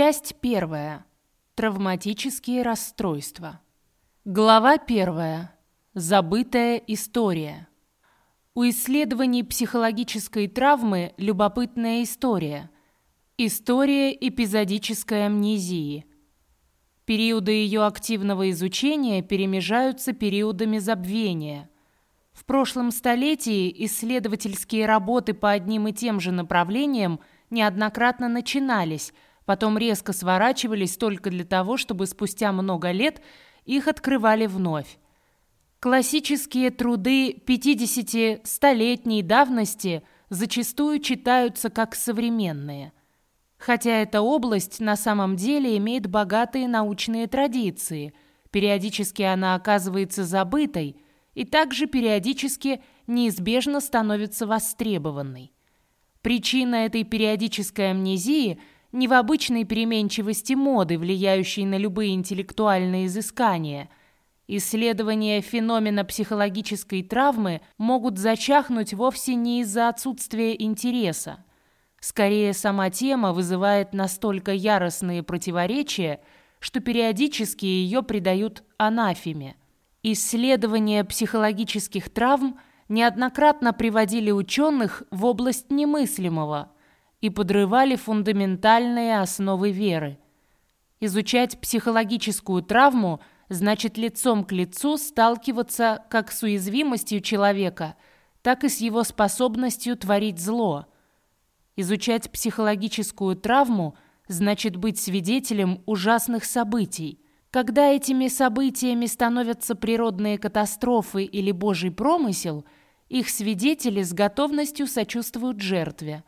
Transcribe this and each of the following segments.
Часть первая. Травматические расстройства. Глава первая. Забытая история. У исследований психологической травмы любопытная история. История эпизодической амнезии. Периоды ее активного изучения перемежаются периодами забвения. В прошлом столетии исследовательские работы по одним и тем же направлениям неоднократно начинались – потом резко сворачивались только для того, чтобы спустя много лет их открывали вновь. Классические труды 50-столетней давности зачастую читаются как современные. Хотя эта область на самом деле имеет богатые научные традиции, периодически она оказывается забытой и также периодически неизбежно становится востребованной. Причина этой периодической амнезии – не в обычной переменчивости моды, влияющей на любые интеллектуальные изыскания. Исследования феномена психологической травмы могут зачахнуть вовсе не из-за отсутствия интереса. Скорее, сама тема вызывает настолько яростные противоречия, что периодически ее придают анафеме. Исследования психологических травм неоднократно приводили ученых в область немыслимого – и подрывали фундаментальные основы веры. Изучать психологическую травму значит лицом к лицу сталкиваться как с уязвимостью человека, так и с его способностью творить зло. Изучать психологическую травму значит быть свидетелем ужасных событий. Когда этими событиями становятся природные катастрофы или божий промысел, их свидетели с готовностью сочувствуют жертве –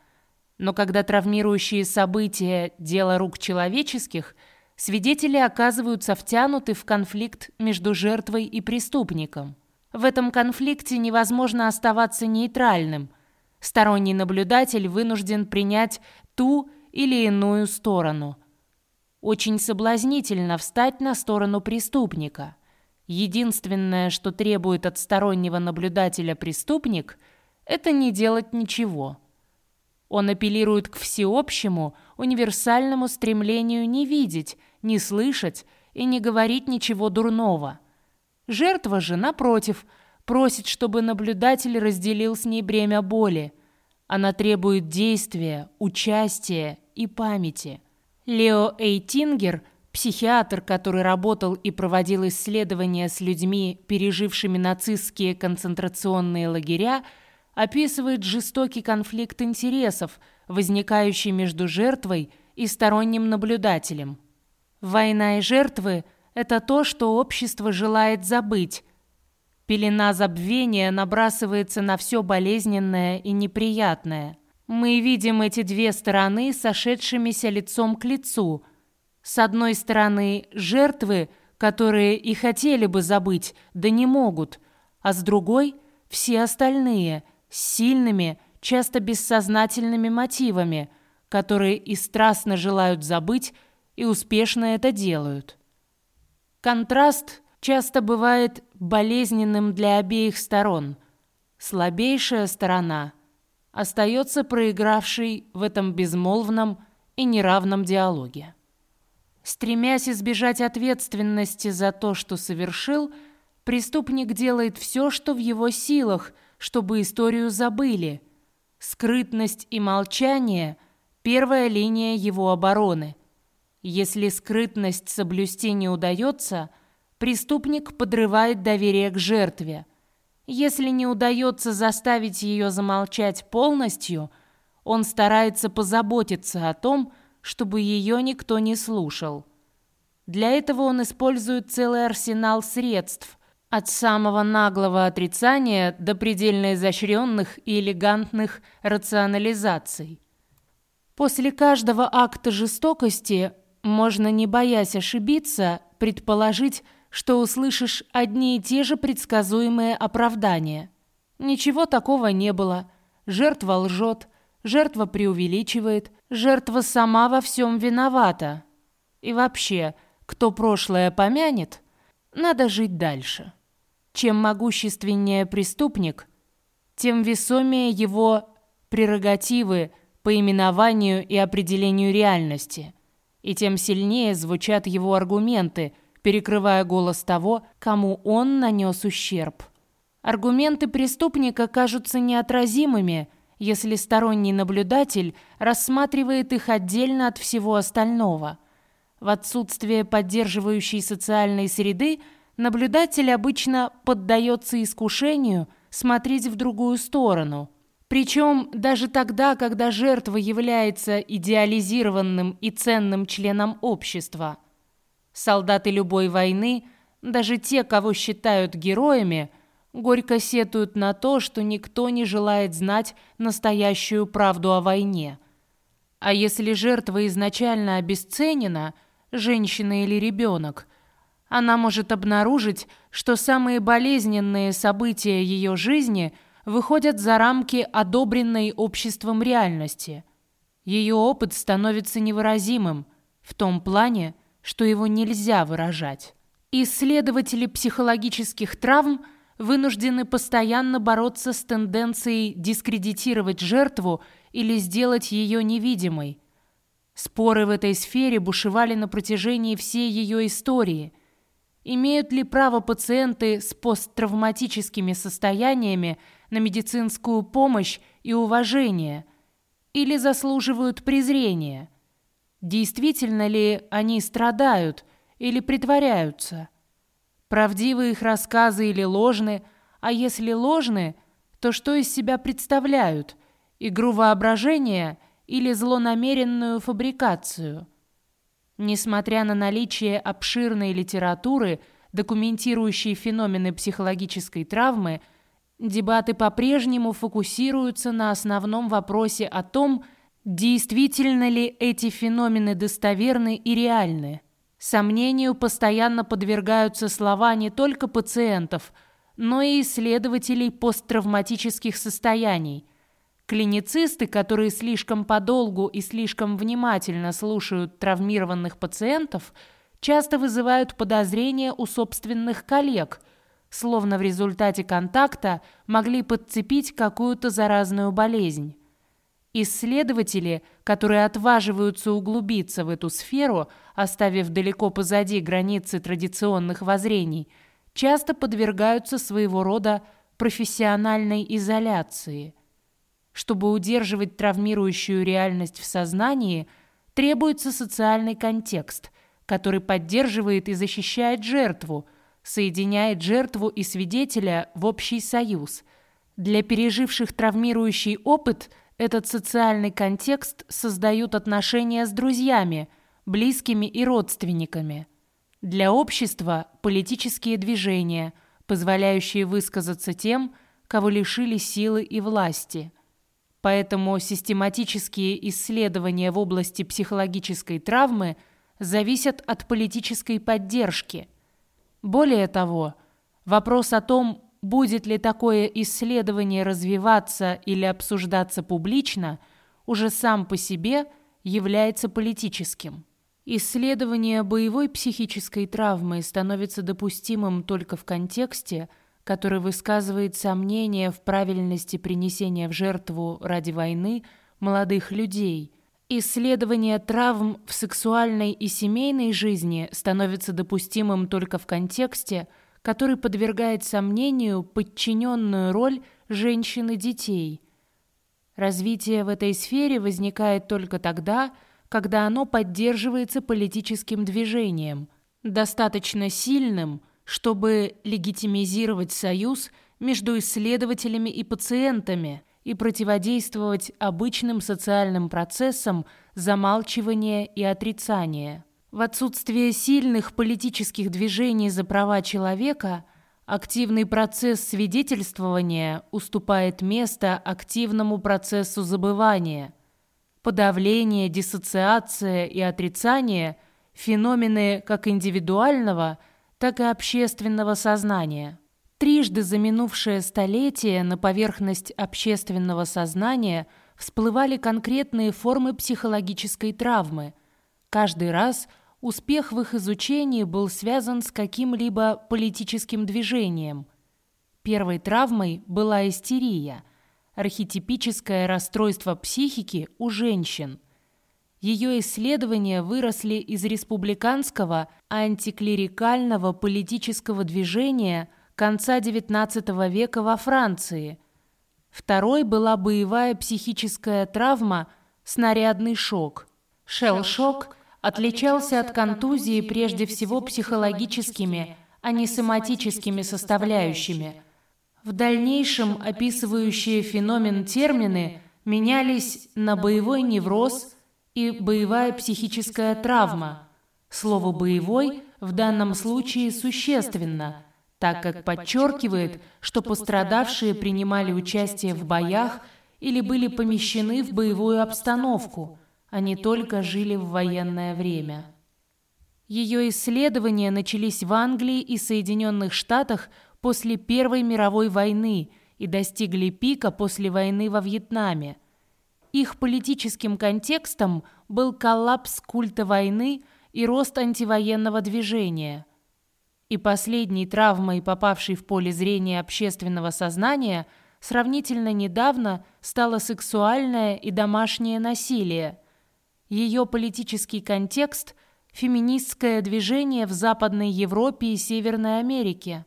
но когда травмирующие события – дело рук человеческих, свидетели оказываются втянуты в конфликт между жертвой и преступником. В этом конфликте невозможно оставаться нейтральным. Сторонний наблюдатель вынужден принять ту или иную сторону. Очень соблазнительно встать на сторону преступника. Единственное, что требует от стороннего наблюдателя преступник – это не делать ничего – он апеллирует к всеобщему, универсальному стремлению не видеть, не слышать и не говорить ничего дурного. Жертва же, напротив, просит, чтобы наблюдатель разделил с ней бремя боли. Она требует действия, участия и памяти. Лео Эйтингер, психиатр, который работал и проводил исследования с людьми, пережившими нацистские концентрационные лагеря, описывает жестокий конфликт интересов, возникающий между жертвой и сторонним наблюдателем. Война и жертвы – это то, что общество желает забыть. Пелена забвения набрасывается на все болезненное и неприятное. Мы видим эти две стороны сошедшимися лицом к лицу. С одной стороны – жертвы, которые и хотели бы забыть, да не могут, а с другой – все остальные – сильными, часто бессознательными мотивами, которые и страстно желают забыть, и успешно это делают. Контраст часто бывает болезненным для обеих сторон. Слабейшая сторона остается проигравшей в этом безмолвном и неравном диалоге. Стремясь избежать ответственности за то, что совершил, преступник делает все, что в его силах – чтобы историю забыли. Скрытность и молчание – первая линия его обороны. Если скрытность соблюсти не удается, преступник подрывает доверие к жертве. Если не удается заставить ее замолчать полностью, он старается позаботиться о том, чтобы ее никто не слушал. Для этого он использует целый арсенал средств, от самого наглого отрицания до предельно изощренных и элегантных рационализаций. После каждого акта жестокости можно, не боясь ошибиться, предположить, что услышишь одни и те же предсказуемые оправдания. Ничего такого не было. Жертва лжет, жертва преувеличивает, жертва сама во всем виновата. И вообще, кто прошлое помянет, надо жить дальше. Чем могущественнее преступник, тем весомее его прерогативы по именованию и определению реальности. и тем сильнее звучат его аргументы, перекрывая голос того, кому он нанес ущерб. Аргументы преступника кажутся неотразимыми, если сторонний наблюдатель рассматривает их отдельно от всего остального. В отсутствие поддерживающей социальной среды наблюдатель обычно поддается искушению смотреть в другую сторону. Причем даже тогда, когда жертва является идеализированным и ценным членом общества. Солдаты любой войны, даже те, кого считают героями – горько сетуют на то, что никто не желает знать настоящую правду о войне. А если жертва изначально обесценена, женщина или ребенок, она может обнаружить, что самые болезненные события ее жизни выходят за рамки одобренной обществом реальности. Ее опыт становится невыразимым в том плане, что его нельзя выражать. Исследователи психологических травм – вынуждены постоянно бороться с тенденцией дискредитировать жертву или сделать ее невидимой. Споры в этой сфере бушевали на протяжении всей ее истории. Имеют ли право пациенты с посттравматическими состояниями на медицинскую помощь и уважение? Или заслуживают презрения? Действительно ли они страдают или притворяются? Правдивы их рассказы или ложны, а если ложны, то что из себя представляют? Игру воображения или злонамеренную фабрикацию? Несмотря на наличие обширной литературы, документирующей феномены психологической травмы, дебаты по-прежнему фокусируются на основном вопросе о том, действительно ли эти феномены достоверны и реальны. Сомнению постоянно подвергаются слова не только пациентов, но и исследователей посттравматических состояний. Клиницисты, которые слишком подолгу и слишком внимательно слушают травмированных пациентов, часто вызывают подозрения у собственных коллег, словно в результате контакта могли подцепить какую-то заразную болезнь. Исследователи, которые отваживаются углубиться в эту сферу, оставив далеко позади границы традиционных воззрений, часто подвергаются своего рода профессиональной изоляции. Чтобы удерживать травмирующую реальность в сознании, требуется социальный контекст, который поддерживает и защищает жертву, соединяет жертву и свидетеля в общий союз. Для переживших травмирующий опыт – этот социальный контекст создают отношения с друзьями, близкими и родственниками. Для общества – политические движения, позволяющие высказаться тем, кого лишили силы и власти. Поэтому систематические исследования в области психологической травмы зависят от политической поддержки. Более того, вопрос о том, Будет ли такое исследование развиваться или обсуждаться публично, уже сам по себе является политическим. Исследование боевой психической травмы становится допустимым только в контексте, который высказывает сомнения в правильности принесения в жертву ради войны молодых людей. Исследование травм в сексуальной и семейной жизни становится допустимым только в контексте – который подвергает сомнению подчиненную роль женщин и детей. Развитие в этой сфере возникает только тогда, когда оно поддерживается политическим движением, достаточно сильным, чтобы легитимизировать союз между исследователями и пациентами и противодействовать обычным социальным процессам замалчивания и отрицания. В отсутствие сильных политических движений за права человека активный процесс свидетельствования уступает место активному процессу забывания. Подавление, диссоциация и отрицание – феномены как индивидуального, так и общественного сознания. Трижды за минувшее столетие на поверхность общественного сознания всплывали конкретные формы психологической травмы. Каждый раз – Успех в их изучении был связан с каким-либо политическим движением. Первой травмой была истерия, архетипическое расстройство психики у женщин. Ее исследования выросли из республиканского антиклерикального политического движения конца XIX века во Франции. Второй была боевая психическая травма «снарядный шок». Шелл-шок отличался от контузии прежде всего психологическими, а не соматическими составляющими. В дальнейшем описывающие феномен термины менялись на боевой невроз и боевая психическая травма. Слово «боевой» в данном случае существенно, так как подчеркивает, что пострадавшие принимали участие в боях или были помещены в боевую обстановку, а не только жили в военное время. Ее исследования начались в Англии и Соединенных Штатах после Первой мировой войны и достигли пика после войны во Вьетнаме. Их политическим контекстом был коллапс культа войны и рост антивоенного движения. И последней травмой, попавшей в поле зрения общественного сознания, сравнительно недавно стало сексуальное и домашнее насилие. Ее политический контекст – феминистское движение в Западной Европе и Северной Америке.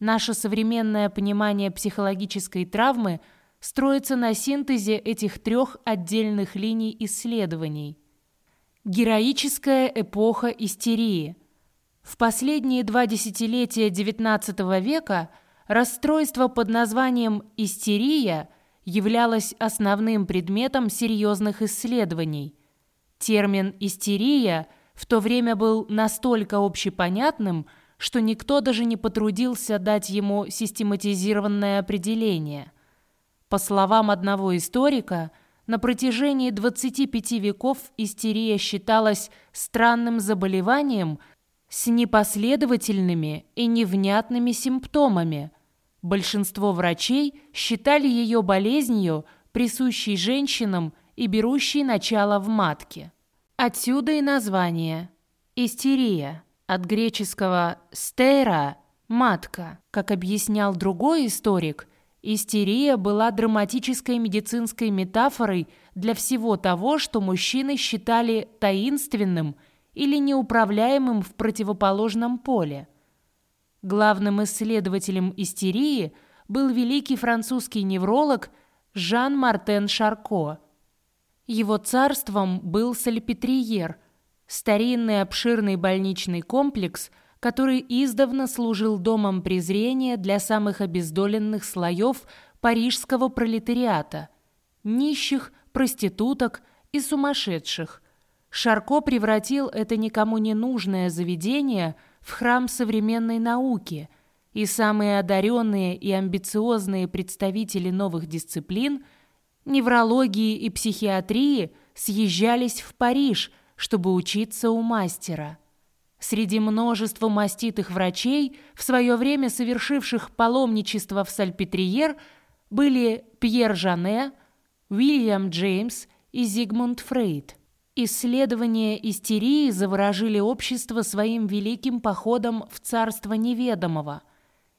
Наше современное понимание психологической травмы строится на синтезе этих трех отдельных линий исследований. Героическая эпоха истерии. В последние два десятилетия XIX века расстройство под названием «истерия» являлось основным предметом серьезных исследований. Термин «истерия» в то время был настолько общепонятным, что никто даже не потрудился дать ему систематизированное определение. По словам одного историка, на протяжении 25 веков истерия считалась странным заболеванием с непоследовательными и невнятными симптомами. Большинство врачей считали ее болезнью, присущей женщинам и берущей начало в матке. Отсюда и название «истерия» от греческого «стера» – «матка». Как объяснял другой историк, истерия была драматической медицинской метафорой для всего того, что мужчины считали таинственным или неуправляемым в противоположном поле. Главным исследователем истерии был великий французский невролог Жан-Мартен Шарко – его царством был Сальпетриер, старинный обширный больничный комплекс, который издавна служил домом презрения для самых обездоленных слоев парижского пролетариата – нищих, проституток и сумасшедших. Шарко превратил это никому не нужное заведение в храм современной науки, и самые одаренные и амбициозные представители новых дисциплин – неврологии и психиатрии съезжались в Париж, чтобы учиться у мастера. Среди множества маститых врачей, в свое время совершивших паломничество в Сальпетриер, были Пьер Жане, Уильям Джеймс и Зигмунд Фрейд. Исследования истерии заворожили общество своим великим походом в царство неведомого.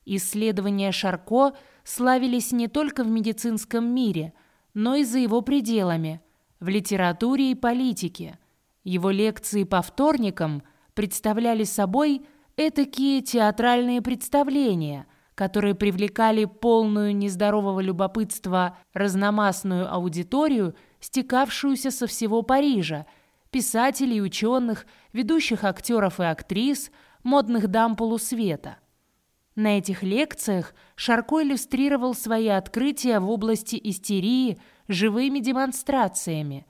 Исследования Шарко славились не только в медицинском мире – но и за его пределами, в литературе и политике. Его лекции по вторникам представляли собой этакие театральные представления, которые привлекали полную нездорового любопытства разномастную аудиторию, стекавшуюся со всего Парижа, писателей, ученых, ведущих актеров и актрис, модных дам полусвета – на этих лекциях Шарко иллюстрировал свои открытия в области истерии живыми демонстрациями.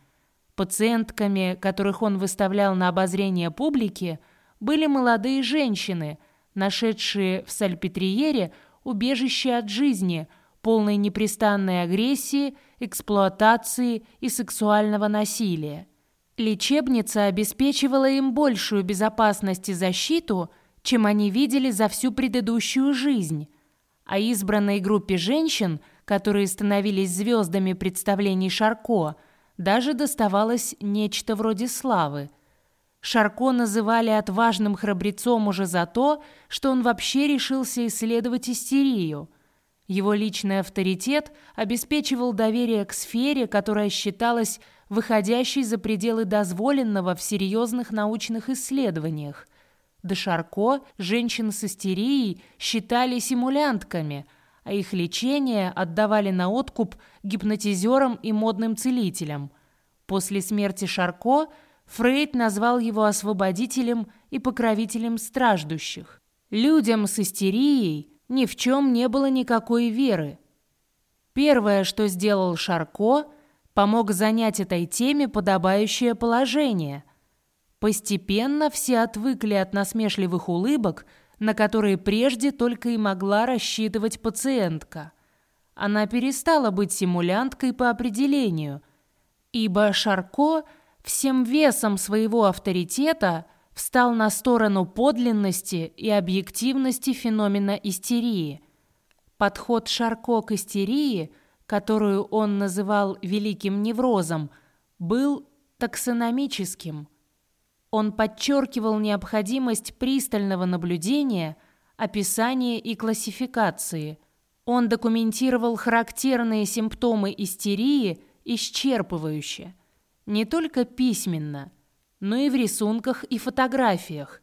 Пациентками, которых он выставлял на обозрение публики, были молодые женщины, нашедшие в Сальпетриере убежище от жизни, полной непрестанной агрессии, эксплуатации и сексуального насилия. Лечебница обеспечивала им большую безопасность и защиту – чем они видели за всю предыдущую жизнь. А избранной группе женщин, которые становились звездами представлений Шарко, даже доставалось нечто вроде славы. Шарко называли отважным храбрецом уже за то, что он вообще решился исследовать истерию. Его личный авторитет обеспечивал доверие к сфере, которая считалась выходящей за пределы дозволенного в серьезных научных исследованиях. До Шарко женщин с истерией считали симулянтками, а их лечение отдавали на откуп гипнотизерам и модным целителям. После смерти Шарко Фрейд назвал его освободителем и покровителем страждущих. Людям с истерией ни в чем не было никакой веры. Первое, что сделал Шарко, помог занять этой теме подобающее положение. Постепенно все отвыкли от насмешливых улыбок, на которые прежде только и могла рассчитывать пациентка. Она перестала быть симулянткой по определению, ибо Шарко всем весом своего авторитета – встал на сторону подлинности и объективности феномена истерии. Подход Шарко к истерии, которую он называл великим неврозом, был таксономическим. Он подчеркивал необходимость пристального наблюдения, описания и классификации. Он документировал характерные симптомы истерии исчерпывающе, не только письменно – но и в рисунках и фотографиях.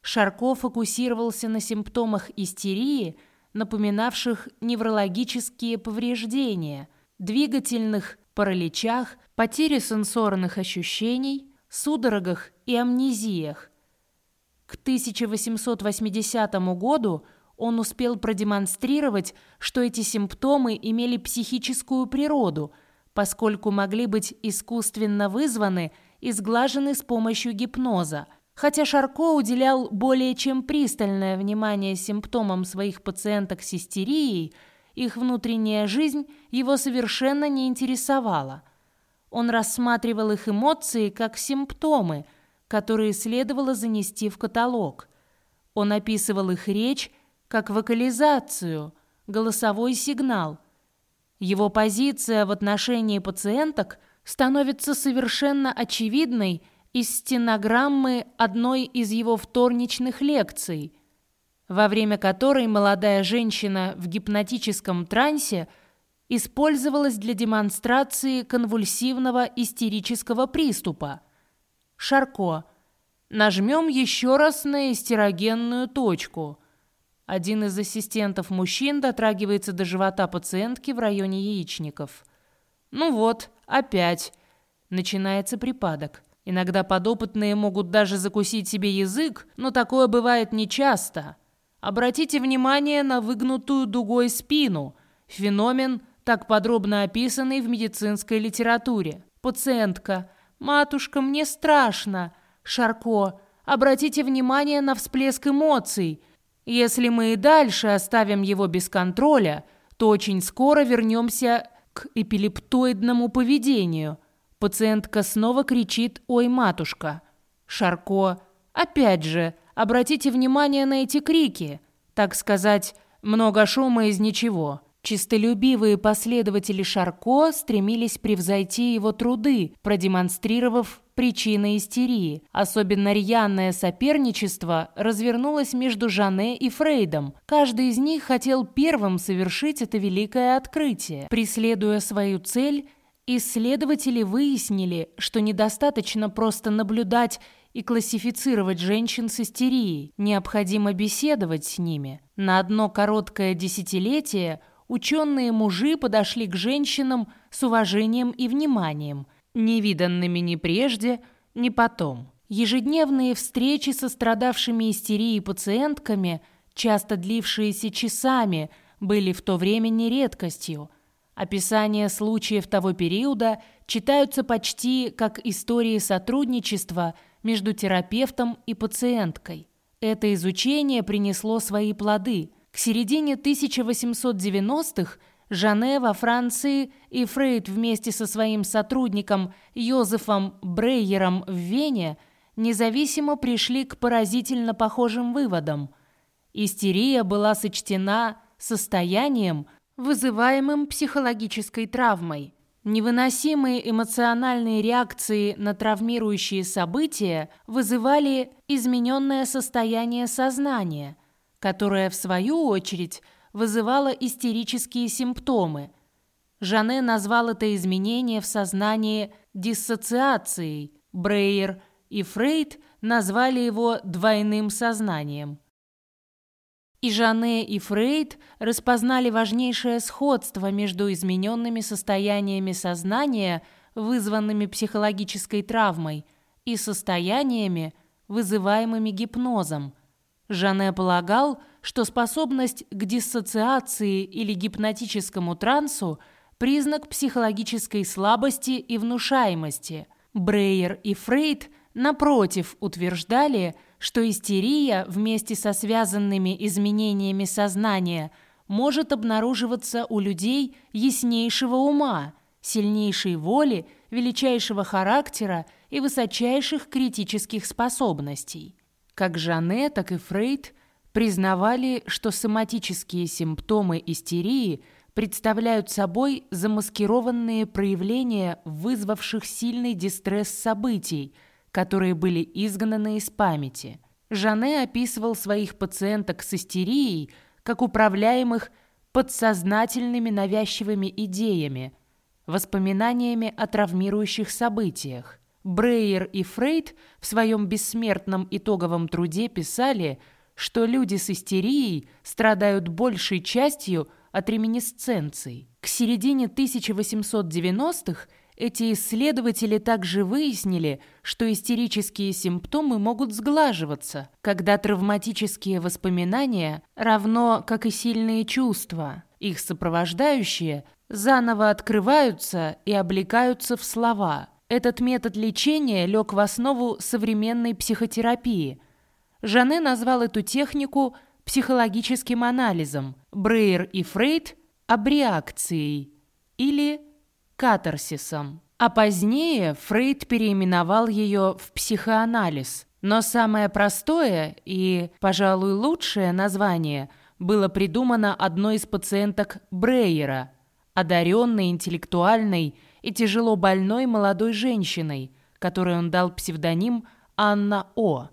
Шарко фокусировался на симптомах истерии, напоминавших неврологические повреждения, двигательных параличах, потере сенсорных ощущений, судорогах и амнезиях. К 1880 году он успел продемонстрировать, что эти симптомы имели психическую природу, поскольку могли быть искусственно вызваны – и сглажены с помощью гипноза. Хотя Шарко уделял более чем пристальное внимание симптомам своих пациенток с истерией, их внутренняя жизнь его совершенно не интересовала. Он рассматривал их эмоции как симптомы, которые следовало занести в каталог. Он описывал их речь как вокализацию, голосовой сигнал. Его позиция в отношении пациенток – становится совершенно очевидной из стенограммы одной из его вторничных лекций, во время которой молодая женщина в гипнотическом трансе использовалась для демонстрации конвульсивного истерического приступа. Шарко. Нажмем еще раз на эстерогенную точку. Один из ассистентов мужчин дотрагивается до живота пациентки в районе яичников. Ну вот, Опять. Начинается припадок. Иногда подопытные могут даже закусить себе язык, но такое бывает нечасто. Обратите внимание на выгнутую дугой спину. Феномен, так подробно описанный в медицинской литературе. Пациентка. «Матушка, мне страшно». Шарко. Обратите внимание на всплеск эмоций. Если мы и дальше оставим его без контроля, то очень скоро вернемся к эпилептоидному поведению. Пациентка снова кричит «Ой, матушка!». Шарко «Опять же, обратите внимание на эти крики. Так сказать, много шума из ничего». Чистолюбивые последователи Шарко стремились превзойти его труды, продемонстрировав причины истерии. Особенно рьяное соперничество развернулось между Жане и Фрейдом. Каждый из них хотел первым совершить это великое открытие. Преследуя свою цель, исследователи выяснили, что недостаточно просто наблюдать и классифицировать женщин с истерией. Необходимо беседовать с ними. На одно короткое десятилетие – ученые-мужи подошли к женщинам с уважением и вниманием, невиданными ни прежде, ни потом. Ежедневные встречи со страдавшими истерией пациентками, часто длившиеся часами, были в то время не редкостью. Описания случаев того периода читаются почти как истории сотрудничества между терапевтом и пациенткой. Это изучение принесло свои плоды – к середине 1890-х Жане во Франции и Фрейд вместе со своим сотрудником Йозефом Брейером в Вене независимо пришли к поразительно похожим выводам. Истерия была сочтена состоянием, вызываемым психологической травмой. Невыносимые эмоциональные реакции на травмирующие события вызывали измененное состояние сознания – которая, в свою очередь, вызывала истерические симптомы. Жане назвал это изменение в сознании диссоциацией. Брейер и Фрейд назвали его двойным сознанием. И Жане, и Фрейд распознали важнейшее сходство между измененными состояниями сознания, вызванными психологической травмой, и состояниями, вызываемыми гипнозом. Жане полагал, что способность к диссоциации или гипнотическому трансу – признак психологической слабости и внушаемости. Брейер и Фрейд, напротив, утверждали – что истерия вместе со связанными изменениями сознания может обнаруживаться у людей яснейшего ума, сильнейшей воли, величайшего характера и высочайших критических способностей. Как Жане, так и Фрейд признавали, что соматические симптомы истерии представляют собой замаскированные проявления вызвавших сильный дистресс событий – которые были изгнаны из памяти. Жане описывал своих пациенток с истерией как управляемых подсознательными навязчивыми идеями, воспоминаниями о травмирующих событиях. Брейер и Фрейд в своем бессмертном итоговом труде писали, что люди с истерией страдают большей частью от реминисценций. К середине 1890-х эти исследователи также выяснили, что истерические симптомы могут сглаживаться, когда травматические воспоминания, равно как и сильные чувства, их сопровождающие, заново открываются и облекаются в слова. Этот метод лечения лег в основу современной психотерапии. Жане назвал эту технику психологическим анализом, Брейер и Фрейд – абреакцией или катарсисом. А позднее Фрейд переименовал ее в психоанализ. Но самое простое и, пожалуй, лучшее название было придумано одной из пациенток Брейера, одаренной, интеллектуальной и тяжело больной молодой женщиной, которой он дал псевдоним Анна О.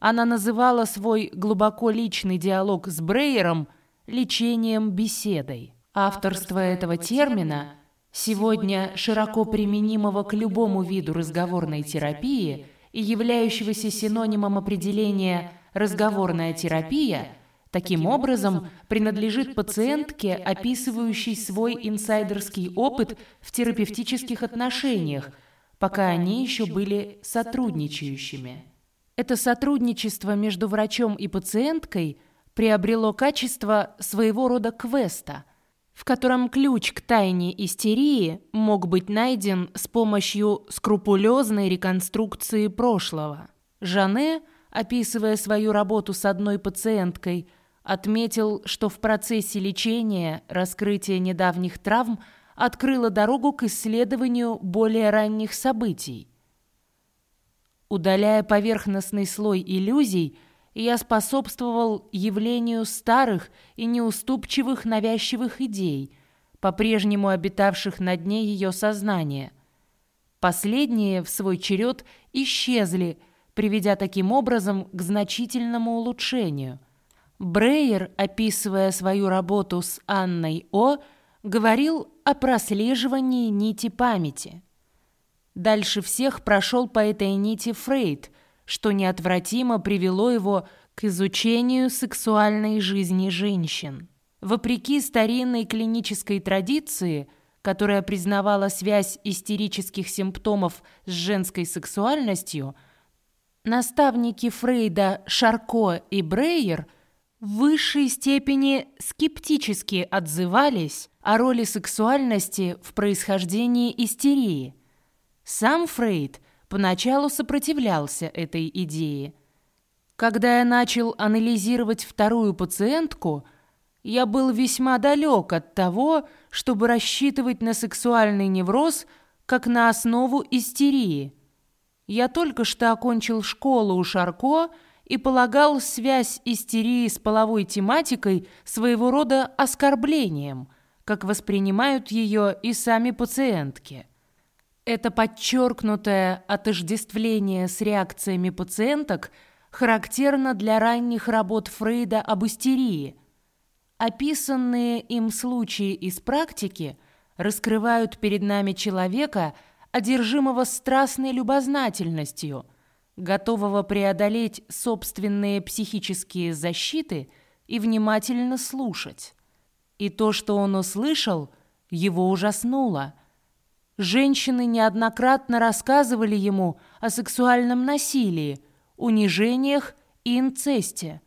Она называла свой глубоко личный диалог с Брейером лечением беседой. Авторство этого термина – сегодня широко применимого к любому виду разговорной терапии и являющегося синонимом определения «разговорная терапия», таким образом принадлежит пациентке, описывающей свой инсайдерский опыт в терапевтических отношениях, пока они еще были сотрудничающими. Это сотрудничество между врачом и пациенткой приобрело качество своего рода квеста – в котором ключ к тайне истерии мог быть найден с помощью скрупулезной реконструкции прошлого. Жане, описывая свою работу с одной пациенткой, отметил, что в процессе лечения раскрытие недавних травм открыло дорогу к исследованию более ранних событий. Удаляя поверхностный слой иллюзий, я способствовал явлению старых и неуступчивых навязчивых идей, по-прежнему обитавших на дне ее сознания. Последние, в свой черед, исчезли, приведя таким образом к значительному улучшению. Брейер, описывая свою работу с Анной О., говорил о прослеживании нити памяти. Дальше всех прошел по этой нити Фрейд – что неотвратимо привело его к изучению сексуальной жизни женщин. Вопреки старинной клинической традиции, которая признавала связь истерических симптомов с женской сексуальностью, наставники Фрейда Шарко и Брейер в высшей степени скептически отзывались о роли сексуальности в происхождении истерии. Сам Фрейд поначалу сопротивлялся этой идее. Когда я начал анализировать вторую пациентку, я был весьма далек от того, чтобы рассчитывать на сексуальный невроз как на основу истерии. Я только что окончил школу у Шарко и полагал связь истерии с половой тематикой своего рода оскорблением, как воспринимают ее и сами пациентки. Это подчеркнутое отождествление с реакциями пациенток характерно для ранних работ Фрейда об истерии. Описанные им случаи из практики раскрывают перед нами человека, одержимого страстной любознательностью, готового преодолеть собственные психические защиты и внимательно слушать. И то, что он услышал, его ужаснуло. Женщины неоднократно рассказывали ему о сексуальном насилии, унижениях и инцесте.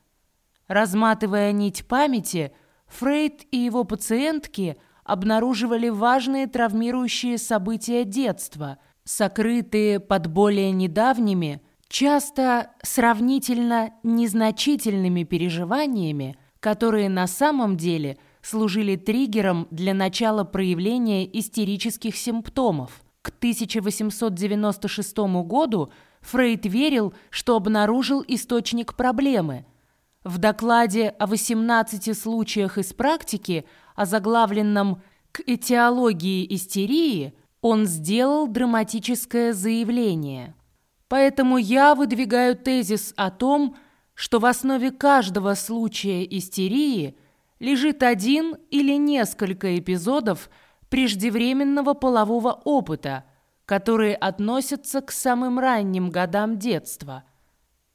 Разматывая нить памяти, Фрейд и его пациентки обнаруживали важные травмирующие события детства, сокрытые под более недавними, часто сравнительно незначительными переживаниями, которые на самом деле служили триггером для начала проявления истерических симптомов. К 1896 году Фрейд верил, что обнаружил источник проблемы. В докладе о 18 случаях из практики, озаглавленном «К этиологии истерии», он сделал драматическое заявление. Поэтому я выдвигаю тезис о том, что в основе каждого случая истерии лежит один или несколько эпизодов преждевременного полового опыта, которые относятся к самым ранним годам детства,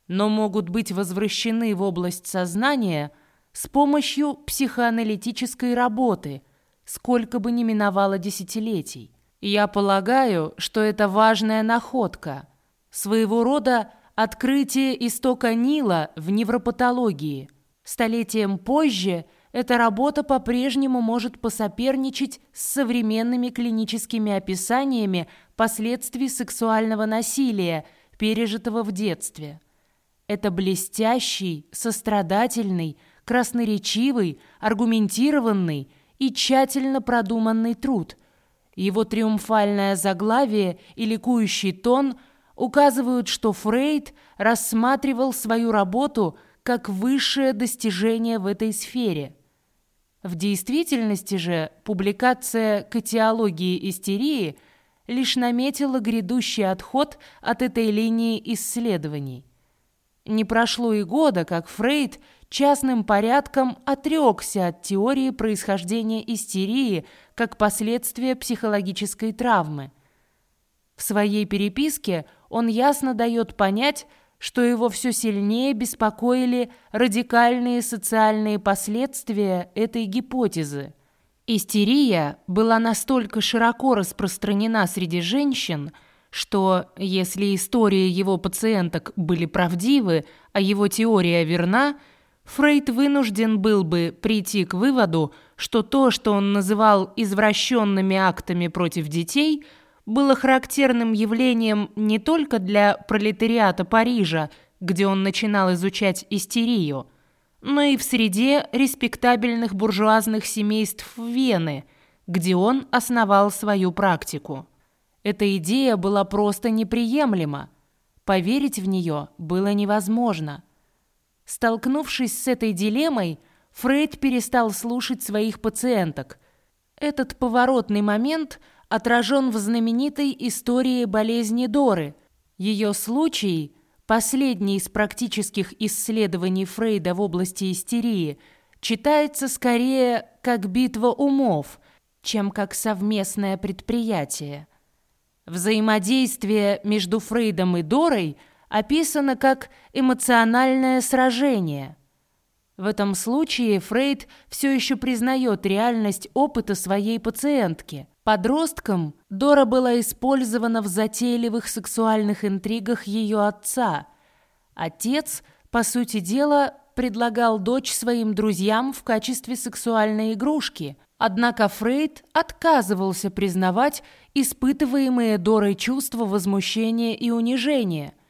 но могут быть возвращены в область сознания с помощью психоаналитической работы, сколько бы ни миновало десятилетий. Я полагаю, что это важная находка, своего рода открытие истока Нила в невропатологии. Столетием позже – эта работа по-прежнему может посоперничать с современными клиническими описаниями последствий сексуального насилия, пережитого в детстве. Это блестящий, сострадательный, красноречивый, аргументированный и тщательно продуманный труд. Его триумфальное заглавие и ликующий тон указывают, что Фрейд рассматривал свою работу как высшее достижение в этой сфере – в действительности же публикация к этиологии истерии лишь наметила грядущий отход от этой линии исследований. Не прошло и года, как Фрейд частным порядком отрекся от теории происхождения истерии как последствия психологической травмы. В своей переписке он ясно дает понять, что его все сильнее беспокоили радикальные социальные последствия этой гипотезы. Истерия была настолько широко распространена среди женщин, что, если истории его пациенток были правдивы, а его теория верна, Фрейд вынужден был бы прийти к выводу, что то, что он называл извращенными актами против детей – было характерным явлением не только для пролетариата Парижа, где он начинал изучать истерию, но и в среде респектабельных буржуазных семейств Вены, где он основал свою практику. Эта идея была просто неприемлема. Поверить в нее было невозможно. Столкнувшись с этой дилеммой, Фрейд перестал слушать своих пациенток. Этот поворотный момент – отражен в знаменитой истории болезни Доры. Ее случай, последний из практических исследований Фрейда в области истерии, читается скорее как битва умов, чем как совместное предприятие. Взаимодействие между Фрейдом и Дорой описано как эмоциональное сражение – в этом случае Фрейд все еще признает реальность опыта своей пациентки. Подростком Дора была использована в затейливых сексуальных интригах ее отца. Отец, по сути дела, предлагал дочь своим друзьям в качестве сексуальной игрушки. Однако Фрейд отказывался признавать испытываемые Дорой чувства возмущения и унижения –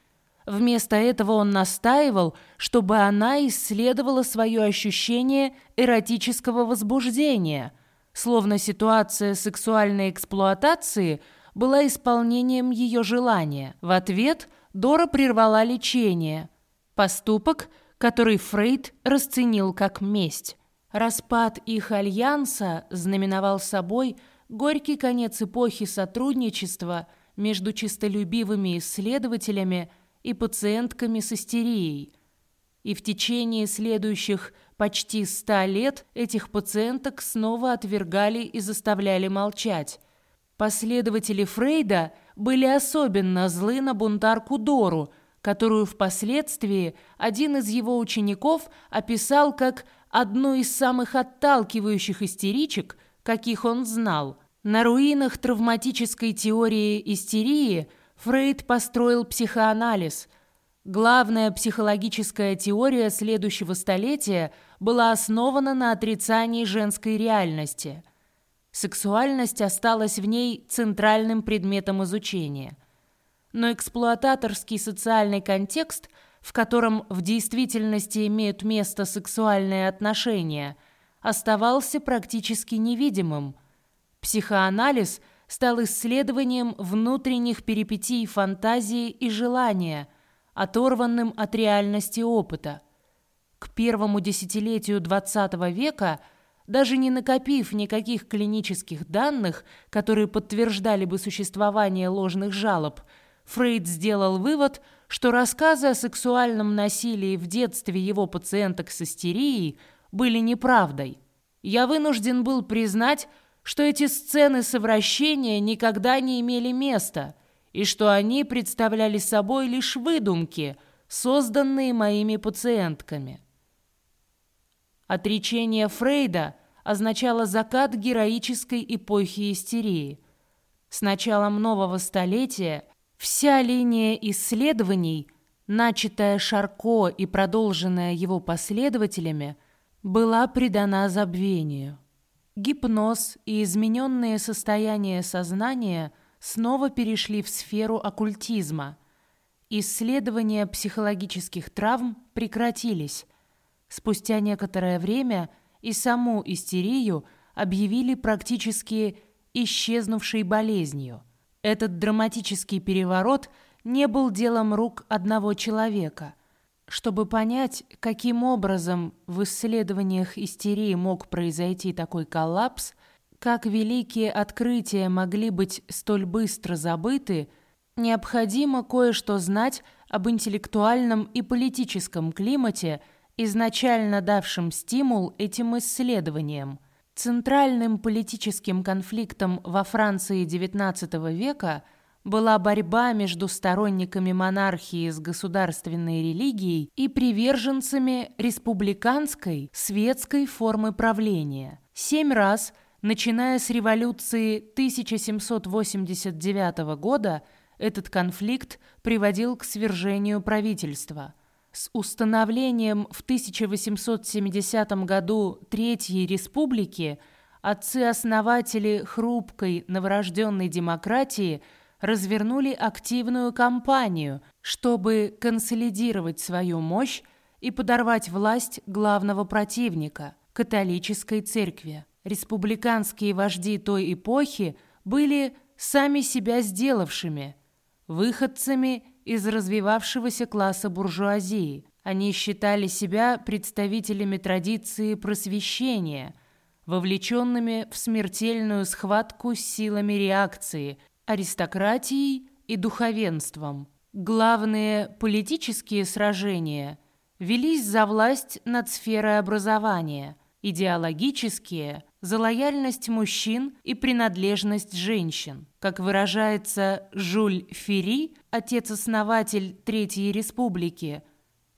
Вместо этого он настаивал, чтобы она исследовала свое ощущение эротического возбуждения, словно ситуация сексуальной эксплуатации была исполнением ее желания. В ответ Дора прервала лечение, поступок, который Фрейд расценил как месть. Распад их альянса знаменовал собой горький конец эпохи сотрудничества между чистолюбивыми исследователями – и пациентками с истерией. и в течение следующих почти ста лет этих пациенток снова отвергали и заставляли молчать. Последователи Фрейда были особенно злы на бунтарку Дору, которую впоследствии один из его учеников описал как одну из самых отталкивающих истеричек, каких он знал. На руинах травматической теории истерии Фрейд построил психоанализ. Главная психологическая теория следующего столетия была основана на отрицании женской реальности – Сексуальность осталась в ней центральным предметом изучения. Но эксплуататорский социальный контекст, в котором в действительности имеют место сексуальные отношения, оставался практически невидимым. Психоанализ стал исследованием внутренних перипетий фантазии и желания, оторванным от реальности опыта. К первому десятилетию XX века – даже не накопив никаких клинических данных, которые подтверждали бы существование ложных жалоб, Фрейд сделал вывод, что рассказы о сексуальном насилии в детстве его пациенток с истерией были неправдой. Я вынужден был признать, что эти сцены совращения никогда не имели места и что они представляли собой лишь выдумки, созданные моими пациентками. Отречение Фрейда означало закат героической эпохи истерии. С началом нового столетия вся линия исследований, начатая Шарко и продолженная его последователями, была предана забвению. Гипноз и измененные состояния сознания снова перешли в сферу оккультизма. Исследования психологических травм прекратились, Спустя некоторое время и саму истерию объявили практически исчезнувшей болезнью. Этот драматический переворот не был делом рук одного человека. Чтобы понять, каким образом в исследованиях истерии мог произойти такой коллапс, как великие открытия могли быть столь быстро забыты, необходимо кое-что знать об интеллектуальном и политическом климате – изначально давшим стимул этим исследованиям. Центральным политическим конфликтом во Франции XIX века была борьба между сторонниками монархии с государственной религией и приверженцами республиканской светской формы правления. Семь раз, начиная с революции 1789 года, этот конфликт приводил к свержению правительства – с установлением в 1870 году Третьей Республики отцы-основатели хрупкой новорожденной демократии развернули активную кампанию, чтобы консолидировать свою мощь и подорвать власть главного противника – католической церкви. Республиканские вожди той эпохи были сами себя сделавшими, выходцами из развивавшегося класса буржуазии. Они считали себя представителями традиции просвещения, вовлеченными в смертельную схватку с силами реакции, аристократией и духовенством. Главные политические сражения велись за власть над сферой образования, идеологические – за лояльность мужчин и принадлежность женщин. Как выражается Жюль Ферри, отец-основатель Третьей Республики,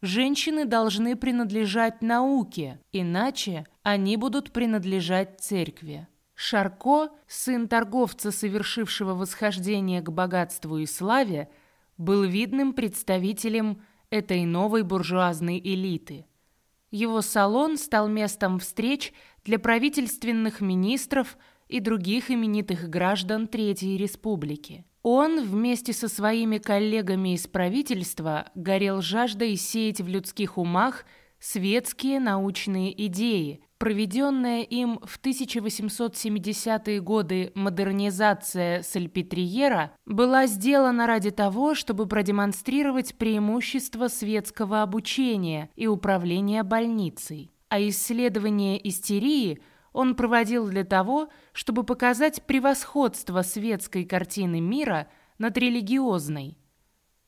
женщины должны принадлежать науке, иначе они будут принадлежать церкви. Шарко, сын торговца, совершившего восхождение к богатству и славе, был видным представителем этой новой буржуазной элиты. Его салон стал местом встреч для правительственных министров и других именитых граждан Третьей Республики. Он вместе со своими коллегами из правительства горел жаждой сеять в людских умах светские научные идеи. Проведенная им в 1870-е годы модернизация Сальпетриера была сделана ради того, чтобы продемонстрировать преимущество светского обучения и управления больницей а исследование истерии он проводил для того, чтобы показать превосходство светской картины мира над религиозной.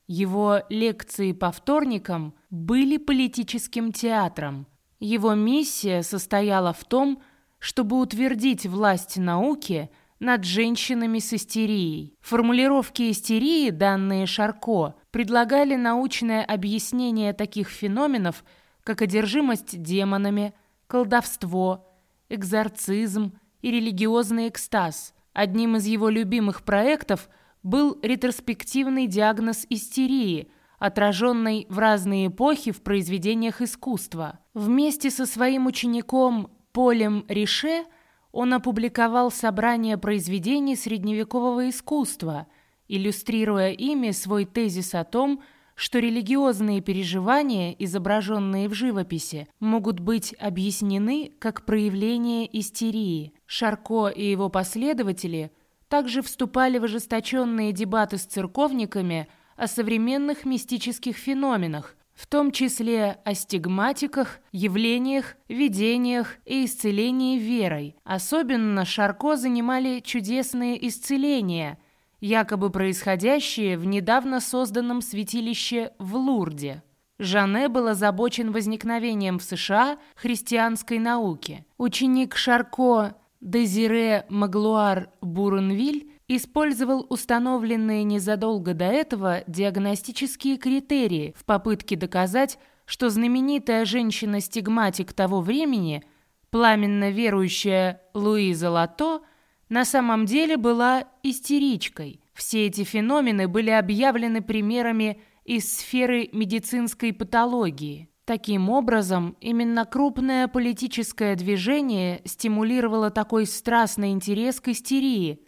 Его лекции по вторникам были политическим театром. Его миссия состояла в том, чтобы утвердить власть науки над женщинами с истерией. Формулировки истерии, данные Шарко, предлагали научное объяснение таких феноменов, как одержимость демонами, колдовство, экзорцизм и религиозный экстаз. Одним из его любимых проектов был ретроспективный диагноз истерии, отраженный в разные эпохи в произведениях искусства. Вместе со своим учеником Полем Рише он опубликовал собрание произведений средневекового искусства, иллюстрируя ими свой тезис о том, что религиозные переживания, изображенные в живописи, могут быть объяснены как проявление истерии. Шарко и его последователи также вступали в ожесточенные дебаты с церковниками о современных мистических феноменах, в том числе о стигматиках, явлениях, видениях и исцелении верой. Особенно Шарко занимали чудесные исцеления – якобы происходящее в недавно созданном святилище в Лурде. Жане был озабочен возникновением в США христианской науки. Ученик Шарко Дезире Маглуар Буренвиль использовал установленные незадолго до этого диагностические критерии в попытке доказать, что знаменитая женщина-стигматик того времени, пламенно верующая Луиза Лато, на самом деле была истеричкой. Все эти феномены были объявлены примерами из сферы медицинской патологии. Таким образом, именно крупное политическое движение стимулировало такой страстный интерес к истерии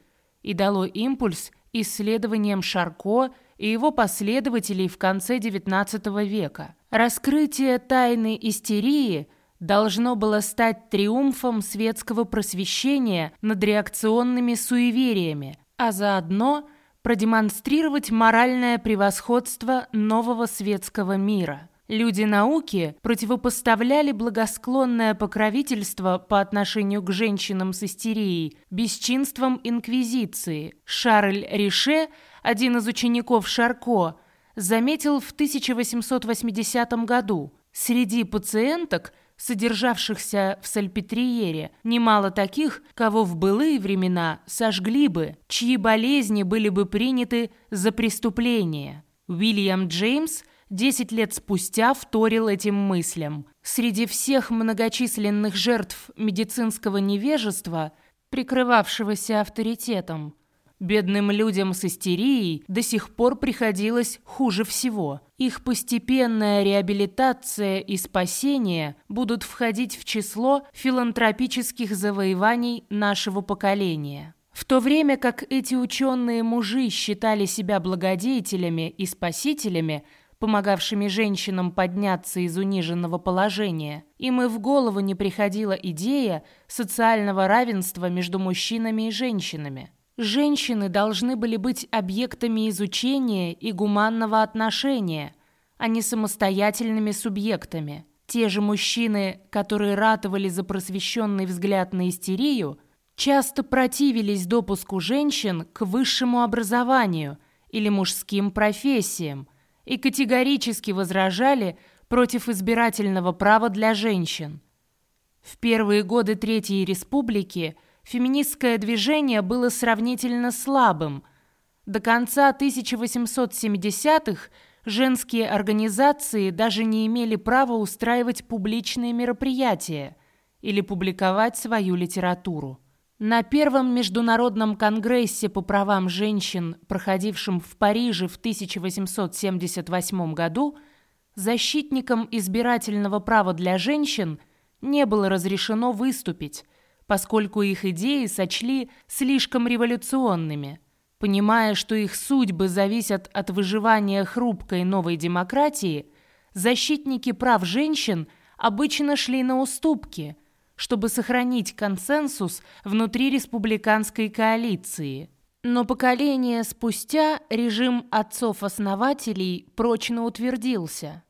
и дало импульс исследованиям Шарко и его последователей в конце XIX века. Раскрытие тайны истерии – должно было стать триумфом светского просвещения над реакционными суевериями, а заодно продемонстрировать моральное превосходство нового светского мира. Люди науки противопоставляли благосклонное покровительство по отношению к женщинам с истерией бесчинствам инквизиции. Шарль Рише, один из учеников Шарко, заметил в 1880 году, среди пациенток содержавшихся в Сальпетриере, немало таких, кого в былые времена сожгли бы, чьи болезни были бы приняты за преступление. Уильям Джеймс десять лет спустя вторил этим мыслям. Среди всех многочисленных жертв медицинского невежества, прикрывавшегося авторитетом, Бедным людям с истерией до сих пор приходилось хуже всего. Их постепенная реабилитация и спасение будут входить в число филантропических завоеваний нашего поколения. В то время как эти ученые-мужи считали себя благодетелями и спасителями, помогавшими женщинам подняться из униженного положения, им и в голову не приходила идея социального равенства между мужчинами и женщинами. Женщины должны были быть объектами изучения и гуманного отношения, а не самостоятельными субъектами. Те же мужчины, которые ратовали за просвещенный взгляд на истерию, часто противились допуску женщин к высшему образованию или мужским профессиям и категорически возражали против избирательного права для женщин. В первые годы Третьей Республики – феминистское движение было сравнительно слабым. До конца 1870-х женские организации даже не имели права устраивать публичные мероприятия или публиковать свою литературу. На первом международном конгрессе по правам женщин, проходившем в Париже в 1878 году, защитникам избирательного права для женщин не было разрешено выступить, поскольку их идеи сочли слишком революционными. Понимая, что их судьбы зависят от выживания хрупкой новой демократии, защитники прав женщин обычно шли на уступки, чтобы сохранить консенсус внутри республиканской коалиции. Но поколение спустя режим отцов-основателей прочно утвердился.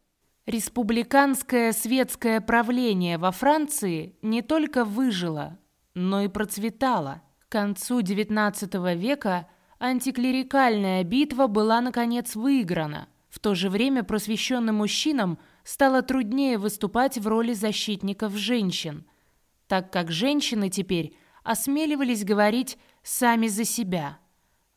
Республиканское светское правление во Франции не только выжило, но и процветала. К концу XIX века антиклерикальная битва была наконец выиграна. В то же время просвещенным мужчинам стало труднее выступать в роли защитников женщин, так как женщины теперь осмеливались говорить сами за себя.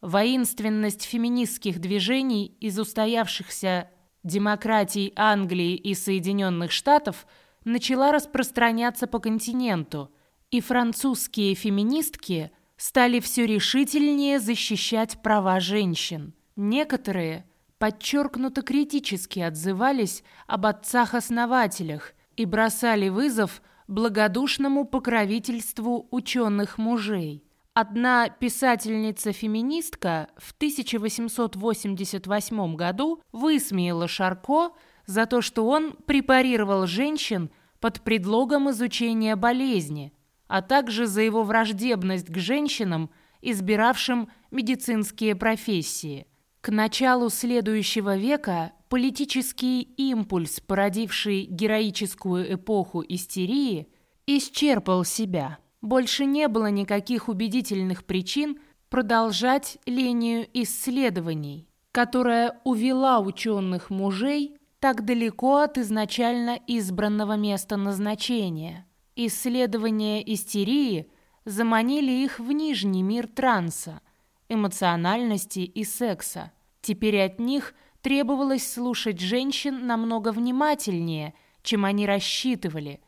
Воинственность феминистских движений из устоявшихся демократий Англии и Соединенных Штатов начала распространяться по континенту, и французские феминистки стали все решительнее защищать права женщин. Некоторые подчеркнуто критически отзывались об отцах-основателях и бросали вызов благодушному покровительству ученых мужей. Одна писательница-феминистка в 1888 году высмеяла Шарко за то, что он препарировал женщин под предлогом изучения болезни, а также за его враждебность к женщинам, избиравшим медицинские профессии. К началу следующего века политический импульс, породивший героическую эпоху истерии, исчерпал себя. Больше не было никаких убедительных причин продолжать линию исследований, которая увела ученых мужей так далеко от изначально избранного места назначения. Исследования истерии заманили их в нижний мир транса, эмоциональности и секса. Теперь от них требовалось слушать женщин намного внимательнее, чем они рассчитывали,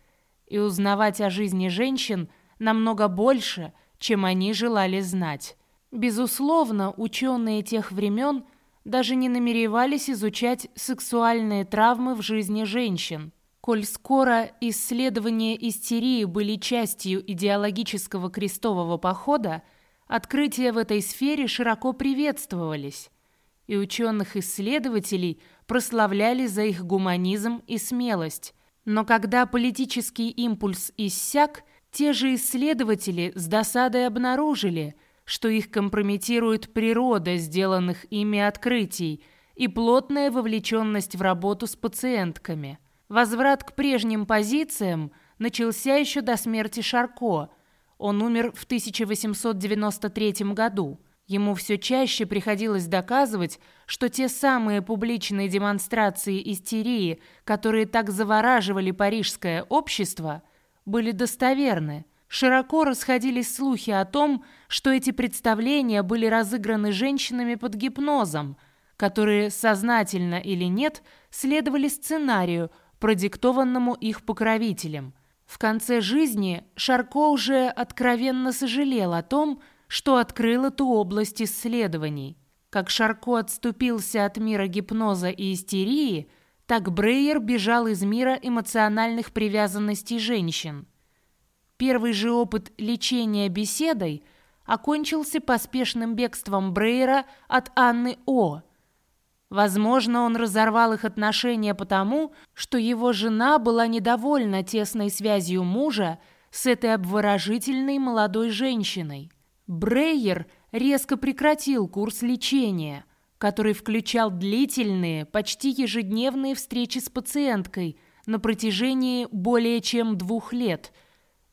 и узнавать о жизни женщин намного больше, чем они желали знать. Безусловно, ученые тех времен даже не намеревались изучать сексуальные травмы в жизни женщин. Коль скоро исследования истерии были частью идеологического крестового похода, открытия в этой сфере широко приветствовались, и ученых-исследователей прославляли за их гуманизм и смелость. Но когда политический импульс иссяк, те же исследователи с досадой обнаружили – что их компрометирует природа сделанных ими открытий и плотная вовлеченность в работу с пациентками. Возврат к прежним позициям начался еще до смерти Шарко. Он умер в 1893 году. Ему все чаще приходилось доказывать, что те самые публичные демонстрации истерии, которые так завораживали парижское общество, были достоверны – Широко расходились слухи о том, что эти представления были разыграны женщинами под гипнозом, которые, сознательно или нет, следовали сценарию, продиктованному их покровителем. В конце жизни Шарко уже откровенно сожалел о том, что открыл эту область исследований. Как Шарко отступился от мира гипноза и истерии, так Брейер бежал из мира эмоциональных привязанностей женщин – Первый же опыт лечения беседой окончился поспешным бегством Брейера от Анны О. Возможно, он разорвал их отношения потому, что его жена была недовольна тесной связью мужа с этой обворожительной молодой женщиной. Брейер резко прекратил курс лечения, который включал длительные, почти ежедневные встречи с пациенткой на протяжении более чем двух лет –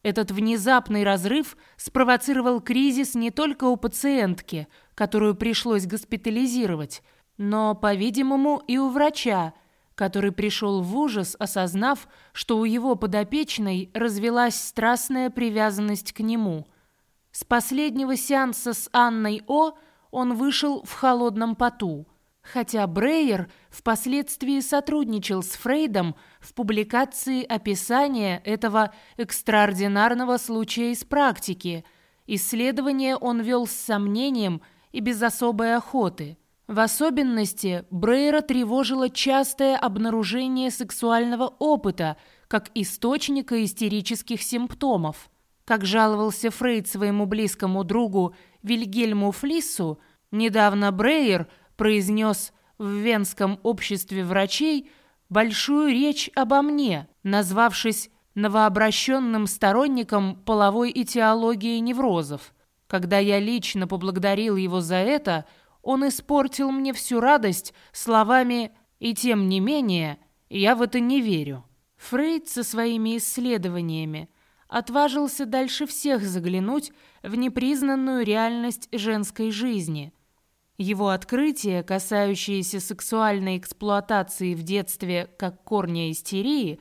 этот внезапный разрыв спровоцировал кризис не только у пациентки, которую пришлось госпитализировать, но, по-видимому, и у врача, который пришел в ужас, осознав, что у его подопечной развелась страстная привязанность к нему. С последнего сеанса с Анной О он вышел в холодном поту – Хотя Брейер впоследствии сотрудничал с Фрейдом в публикации описания этого экстраординарного случая из практики, исследование он вел с сомнением и без особой охоты. В особенности Брейера тревожило частое обнаружение сексуального опыта как источника истерических симптомов. Как жаловался Фрейд своему близкому другу Вильгельму Флиссу, недавно Брейер – произнес в Венском обществе врачей большую речь обо мне, назвавшись новообращенным сторонником половой этиологии неврозов. Когда я лично поблагодарил его за это, он испортил мне всю радость словами «и тем не менее, я в это не верю». Фрейд со своими исследованиями отважился дальше всех заглянуть в непризнанную реальность женской жизни – Его открытие, касающееся сексуальной эксплуатации в детстве как корня истерии,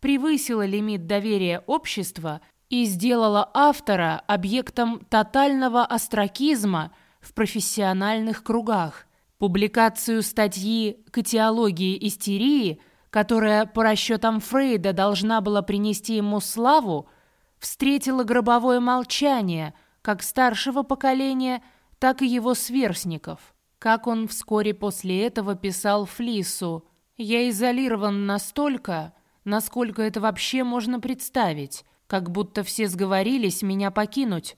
превысило лимит доверия общества и сделало автора объектом тотального остракизма в профессиональных кругах. Публикацию статьи к этиологии истерии, которая по расчетам Фрейда должна была принести ему славу, встретила гробовое молчание как старшего поколения, так и его сверстников. Как он вскоре после этого писал Флису «Я изолирован настолько, насколько это вообще можно представить, как будто все сговорились меня покинуть,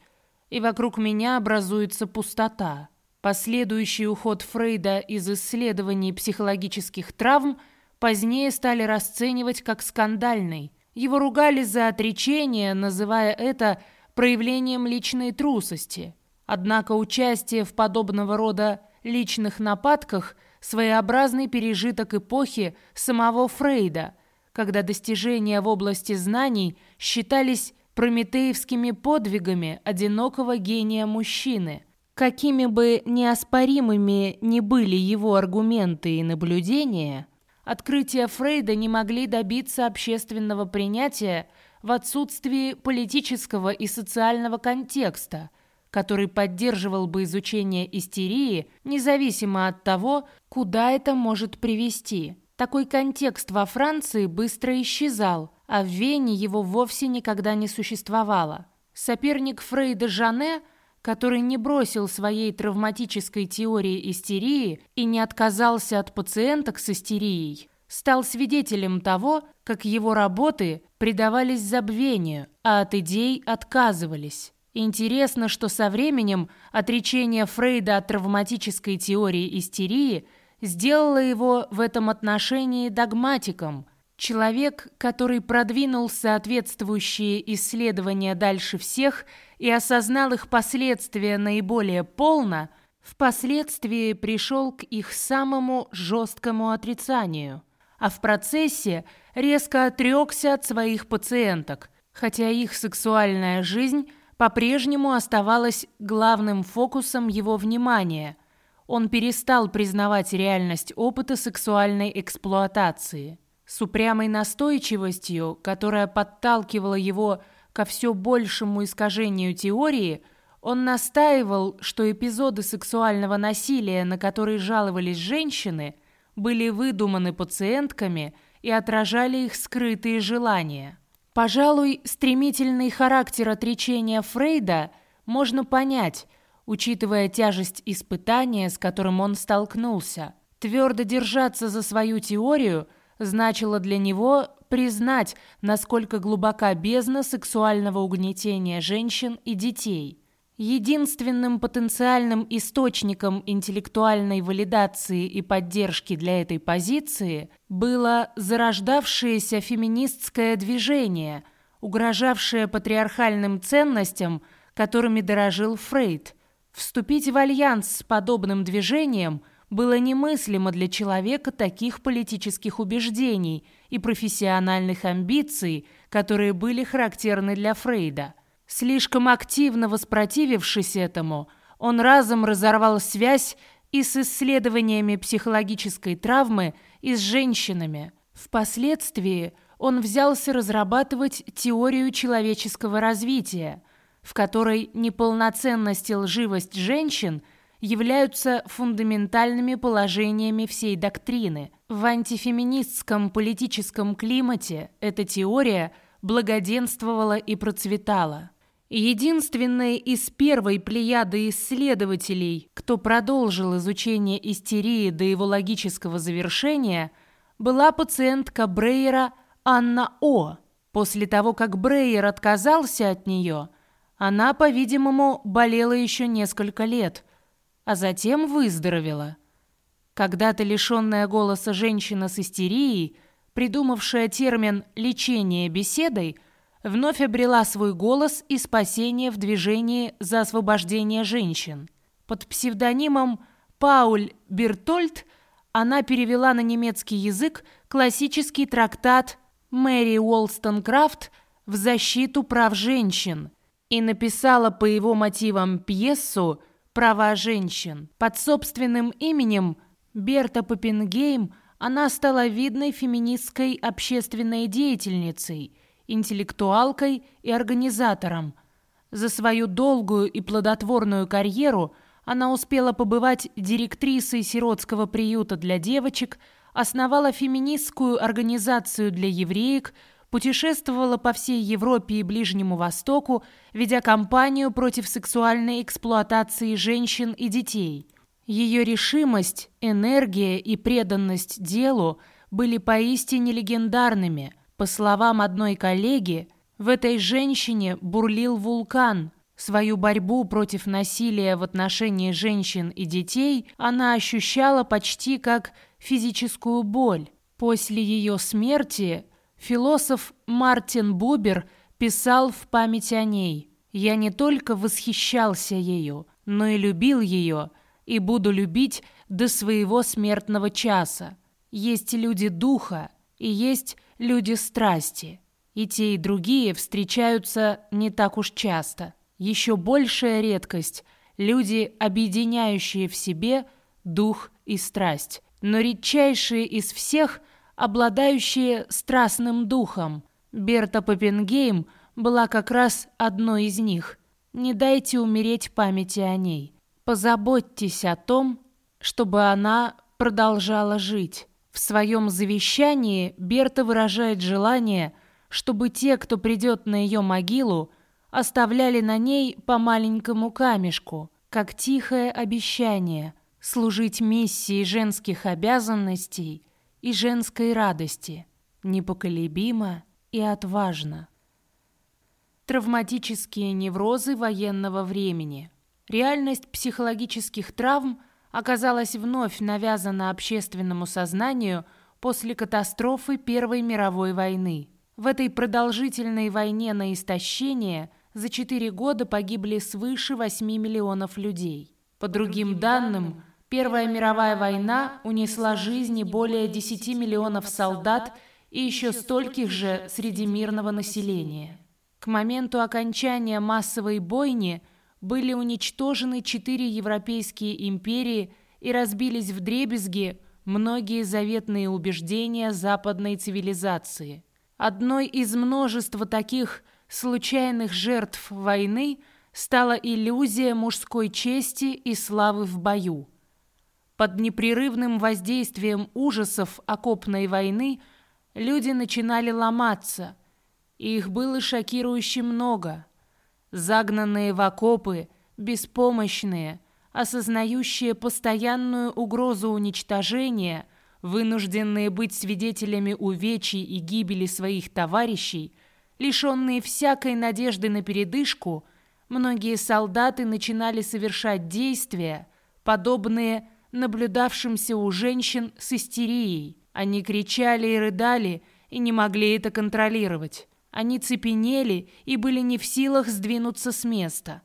и вокруг меня образуется пустота». Последующий уход Фрейда из исследований психологических травм позднее стали расценивать как скандальный. Его ругали за отречение, называя это проявлением личной трусости. Однако участие в подобного рода личных нападках – своеобразный пережиток эпохи самого Фрейда, когда достижения в области знаний считались прометеевскими подвигами одинокого гения мужчины – Какими бы неоспоримыми ни были его аргументы и наблюдения, открытия Фрейда не могли добиться общественного принятия в отсутствии политического и социального контекста, который поддерживал бы изучение истерии, независимо от того, куда это может привести. Такой контекст во Франции быстро исчезал, а в Вене его вовсе никогда не существовало. Соперник Фрейда Жане – который не бросил своей травматической теории истерии и не отказался от пациенток с истерией, стал свидетелем того, как его работы предавались забвению, а от идей отказывались. Интересно, что со временем отречение Фрейда от травматической теории истерии сделало его в этом отношении догматиком. Человек, который продвинул соответствующие исследования дальше всех – и осознал их последствия наиболее полно, впоследствии пришел к их самому жесткому отрицанию, а в процессе резко отрекся от своих пациенток, хотя их сексуальная жизнь по-прежнему оставалась главным фокусом его внимания. Он перестал признавать реальность опыта сексуальной эксплуатации. С упрямой настойчивостью, которая подталкивала его ко все большему искажению теории, он настаивал, что эпизоды сексуального насилия, на которые жаловались женщины, были выдуманы пациентками и отражали их скрытые желания. Пожалуй, стремительный характер отречения Фрейда можно понять, учитывая тяжесть испытания, с которым он столкнулся. Твердо держаться за свою теорию значило для него признать, насколько глубока бездна сексуального угнетения женщин и детей. Единственным потенциальным источником интеллектуальной валидации и поддержки для этой позиции было зарождавшееся феминистское движение, угрожавшее патриархальным ценностям, которыми дорожил Фрейд. Вступить в альянс с подобным движением было немыслимо для человека таких политических убеждений – и профессиональных амбиций, которые были характерны для Фрейда. Слишком активно воспротивившись этому, он разом разорвал связь и с исследованиями психологической травмы, и с женщинами. Впоследствии он взялся разрабатывать теорию человеческого развития, в которой неполноценность и лживость женщин – являются фундаментальными положениями всей доктрины. В антифеминистском политическом климате эта теория благоденствовала и процветала. Единственной из первой плеяды исследователей, кто продолжил изучение истерии до его логического завершения, была пациентка Брейера Анна О. После того, как Брейер отказался от нее, она, по-видимому, болела еще несколько лет – а затем выздоровела. Когда-то лишенная голоса женщина с истерией, придумавшая термин «лечение беседой», вновь обрела свой голос и спасение в движении за освобождение женщин. Под псевдонимом Пауль Бертольд она перевела на немецкий язык классический трактат Мэри Уолстонкрафт в защиту прав женщин и написала по его мотивам пьесу «Права женщин». Под собственным именем Берта Поппенгейм она стала видной феминистской общественной деятельницей, интеллектуалкой и организатором. За свою долгую и плодотворную карьеру она успела побывать директрисой сиротского приюта для девочек, основала феминистскую организацию для евреек, путешествовала по всей Европе и Ближнему Востоку, ведя кампанию против сексуальной эксплуатации женщин и детей. Ее решимость, энергия и преданность делу были поистине легендарными. По словам одной коллеги, в этой женщине бурлил вулкан. Свою борьбу против насилия в отношении женщин и детей она ощущала почти как физическую боль. После ее смерти Философ Мартин Бубер писал в память о ней «Я не только восхищался ею, но и любил ее, и буду любить до своего смертного часа. Есть люди духа, и есть люди страсти, и те и другие встречаются не так уж часто. Еще большая редкость – люди, объединяющие в себе дух и страсть. Но редчайшие из всех – обладающие страстным духом. Берта Поппенгейм была как раз одной из них. Не дайте умереть памяти о ней. Позаботьтесь о том, чтобы она продолжала жить. В своем завещании Берта выражает желание, чтобы те, кто придет на ее могилу, оставляли на ней по маленькому камешку, как тихое обещание служить миссии женских обязанностей и женской радости, непоколебимо и отважно. Травматические неврозы военного времени. Реальность психологических травм оказалась вновь навязана общественному сознанию после катастрофы Первой мировой войны. В этой продолжительной войне на истощение за четыре года погибли свыше 8 миллионов людей. По другим данным, Первая мировая война унесла жизни более 10 миллионов солдат и еще стольких же среди мирного населения. К моменту окончания массовой бойни были уничтожены четыре европейские империи и разбились в дребезги многие заветные убеждения западной цивилизации. Одной из множества таких случайных жертв войны стала иллюзия мужской чести и славы в бою. Под непрерывным воздействием ужасов окопной войны люди начинали ломаться, и их было шокирующе много. Загнанные в окопы, беспомощные, осознающие постоянную угрозу уничтожения, вынужденные быть свидетелями увечий и гибели своих товарищей, лишенные всякой надежды на передышку, многие солдаты начинали совершать действия, подобные наблюдавшимся у женщин с истерией. Они кричали и рыдали, и не могли это контролировать. Они цепенели и были не в силах сдвинуться с места.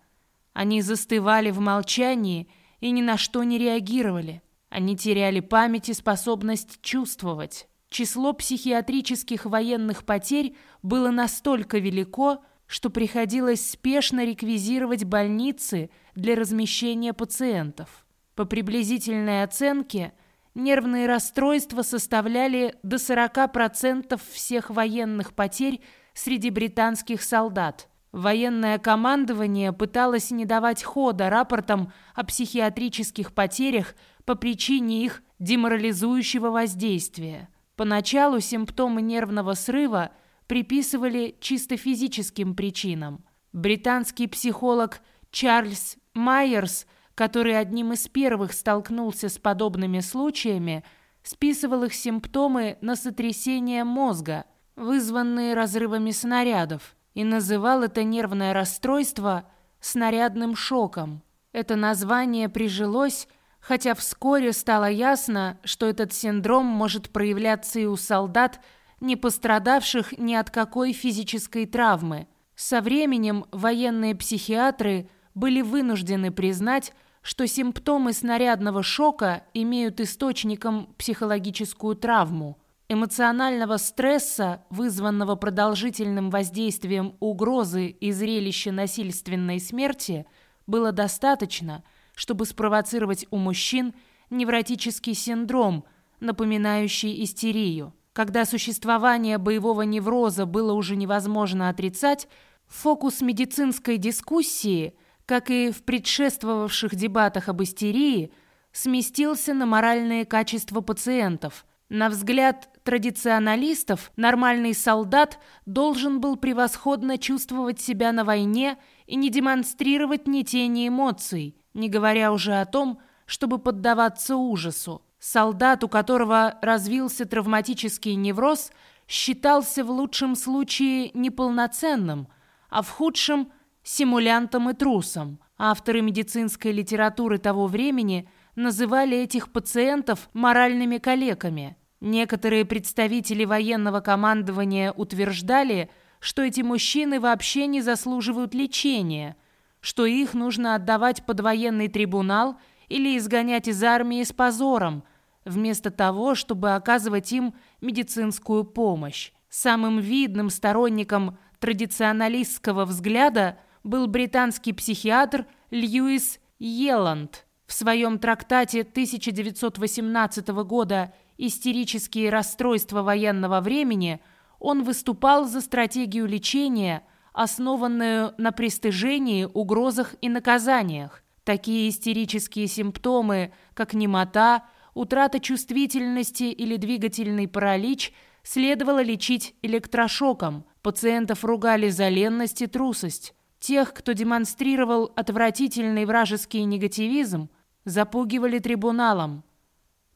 Они застывали в молчании и ни на что не реагировали. Они теряли память и способность чувствовать. Число психиатрических военных потерь было настолько велико, что приходилось спешно реквизировать больницы для размещения пациентов. По приблизительной оценке, нервные расстройства составляли до 40% всех военных потерь среди британских солдат. Военное командование пыталось не давать хода рапортам о психиатрических потерях по причине их деморализующего воздействия. Поначалу симптомы нервного срыва приписывали чисто физическим причинам. Британский психолог Чарльз Майерс который одним из первых столкнулся с подобными случаями, списывал их симптомы на сотрясение мозга, вызванные разрывами снарядов, и называл это нервное расстройство снарядным шоком. Это название прижилось, хотя вскоре стало ясно, что этот синдром может проявляться и у солдат, не пострадавших ни от какой физической травмы. Со временем военные психиатры были вынуждены признать, что симптомы снарядного шока имеют источником психологическую травму. Эмоционального стресса, вызванного продолжительным воздействием угрозы и зрелища насильственной смерти, было достаточно, чтобы спровоцировать у мужчин невротический синдром, напоминающий истерию. Когда существование боевого невроза было уже невозможно отрицать, фокус медицинской дискуссии, как и в предшествовавших дебатах об истерии, сместился на моральные качества пациентов. На взгляд традиционалистов, нормальный солдат должен был превосходно чувствовать себя на войне и не демонстрировать ни тени эмоций, не говоря уже о том, чтобы поддаваться ужасу. Солдат, у которого развился травматический невроз, считался в лучшем случае неполноценным, а в худшем – симулянтом и трусом. Авторы медицинской литературы того времени называли этих пациентов моральными калеками. Некоторые представители военного командования утверждали, что эти мужчины вообще не заслуживают лечения, что их нужно отдавать под военный трибунал – или изгонять из армии с позором, вместо того, чтобы оказывать им медицинскую помощь. Самым видным сторонником традиционалистского взгляда был британский психиатр Льюис Йеланд. В своем трактате 1918 года «Истерические расстройства военного времени» он выступал за стратегию лечения, основанную на пристыжении, угрозах и наказаниях. Такие истерические симптомы, как немота, утрата чувствительности или двигательный паралич, следовало лечить электрошоком. Пациентов ругали за ленность и трусость. Тех, кто демонстрировал отвратительный вражеский негативизм, запугивали трибуналом.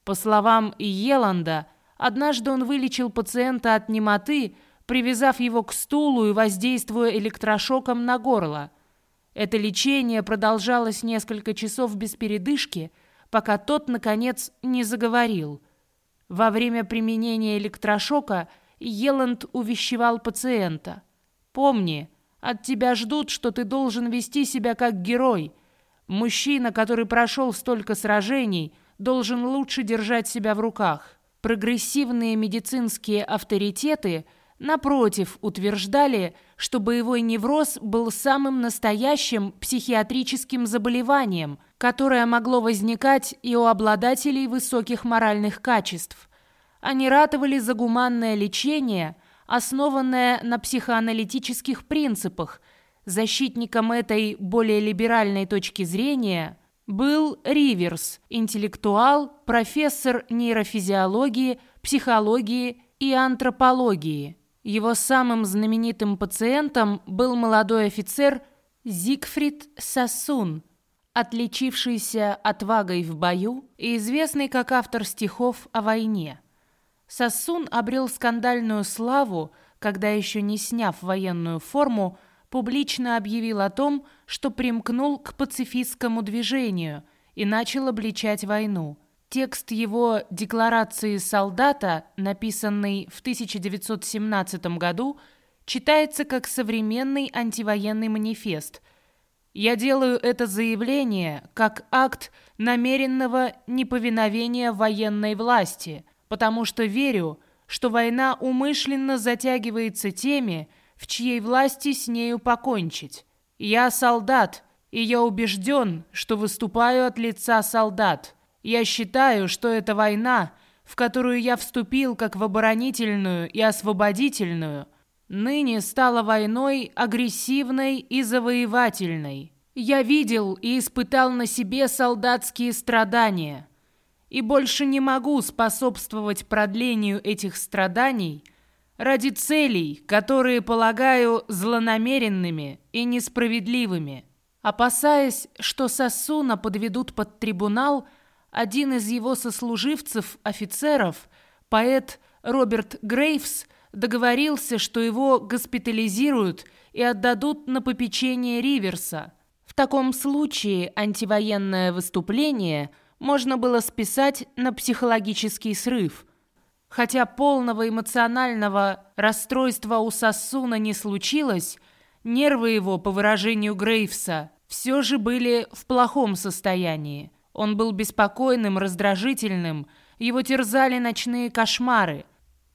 По словам Иеланда, однажды он вылечил пациента от немоты, привязав его к стулу и воздействуя электрошоком на горло – это лечение продолжалось несколько часов без передышки, пока тот, наконец, не заговорил. Во время применения электрошока Еланд увещевал пациента. «Помни, от тебя ждут, что ты должен вести себя как герой. Мужчина, который прошел столько сражений, должен лучше держать себя в руках». Прогрессивные медицинские авторитеты – Напротив, утверждали, что боевой невроз был самым настоящим психиатрическим заболеванием, которое могло возникать и у обладателей высоких моральных качеств. Они ратовали за гуманное лечение, основанное на психоаналитических принципах. Защитником этой более либеральной точки зрения был Риверс, интеллектуал, профессор нейрофизиологии, психологии и антропологии. Его самым знаменитым пациентом был молодой офицер Зигфрид Сассун, отличившийся отвагой в бою и известный как автор стихов о войне. Сассун обрел скандальную славу, когда еще не сняв военную форму, публично объявил о том, что примкнул к пацифистскому движению и начал обличать войну – Текст его «Декларации солдата», написанный в 1917 году, читается как современный антивоенный манифест. «Я делаю это заявление как акт намеренного неповиновения военной власти, потому что верю, что война умышленно затягивается теми, в чьей власти с нею покончить. Я солдат, и я убежден, что выступаю от лица солдат». Я считаю, что эта война, в которую я вступил как в оборонительную и освободительную, ныне стала войной агрессивной и завоевательной. Я видел и испытал на себе солдатские страдания, и больше не могу способствовать продлению этих страданий ради целей, которые полагаю злонамеренными и несправедливыми. Опасаясь, что Сосуна подведут под трибунал – один из его сослуживцев, офицеров, поэт Роберт Грейвс, договорился, что его госпитализируют и отдадут на попечение Риверса. В таком случае антивоенное выступление можно было списать на психологический срыв. Хотя полного эмоционального расстройства у Сассуна не случилось, нервы его, по выражению Грейвса, все же были в плохом состоянии. Он был беспокойным, раздражительным, его терзали ночные кошмары,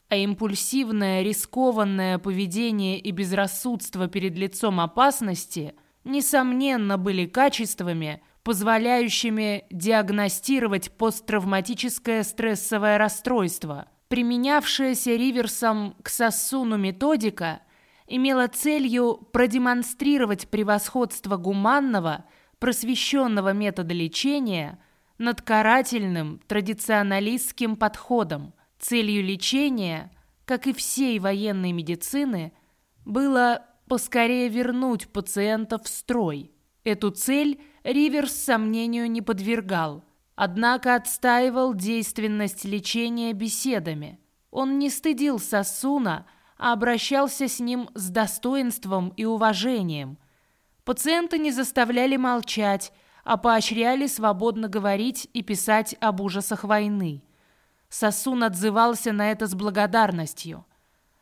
а импульсивное, рискованное поведение и безрассудство перед лицом опасности, несомненно, были качествами, позволяющими диагностировать посттравматическое стрессовое расстройство. Применявшаяся Риверсом к Сассуну методика имела целью продемонстрировать превосходство гуманного, просвещенного метода лечения над карательным традиционалистским подходом. Целью лечения, как и всей военной медицины, было поскорее вернуть пациентов в строй. Эту цель Риверс сомнению не подвергал, однако отстаивал действенность лечения беседами. Он не стыдил Сосуна, а обращался с ним с достоинством и уважением. Пациенты не заставляли молчать, а поощряли свободно говорить и писать об ужасах войны. Сосун отзывался на это с благодарностью.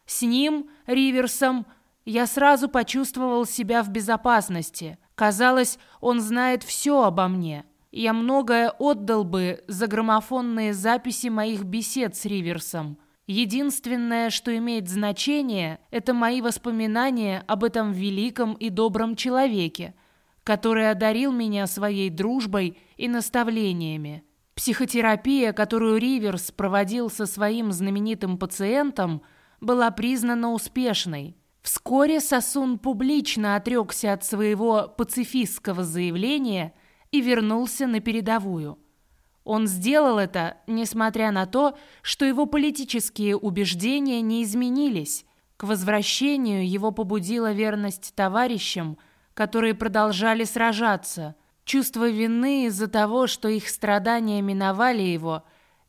С ним, Риверсом, я сразу почувствовал себя в безопасности. Казалось, он знает все обо мне. Я многое отдал бы за граммофонные записи моих бесед с Риверсом. Единственное, что имеет значение, это мои воспоминания об этом великом и добром человеке, который одарил меня своей дружбой и наставлениями. Психотерапия, которую Риверс проводил со своим знаменитым пациентом, была признана успешной – Вскоре Сосун публично отрекся от своего пацифистского заявления и вернулся на передовую. Он сделал это, несмотря на то, что его политические убеждения не изменились. К возвращению его побудила верность товарищам, которые продолжали сражаться, чувство вины из-за того, что их страдания миновали его,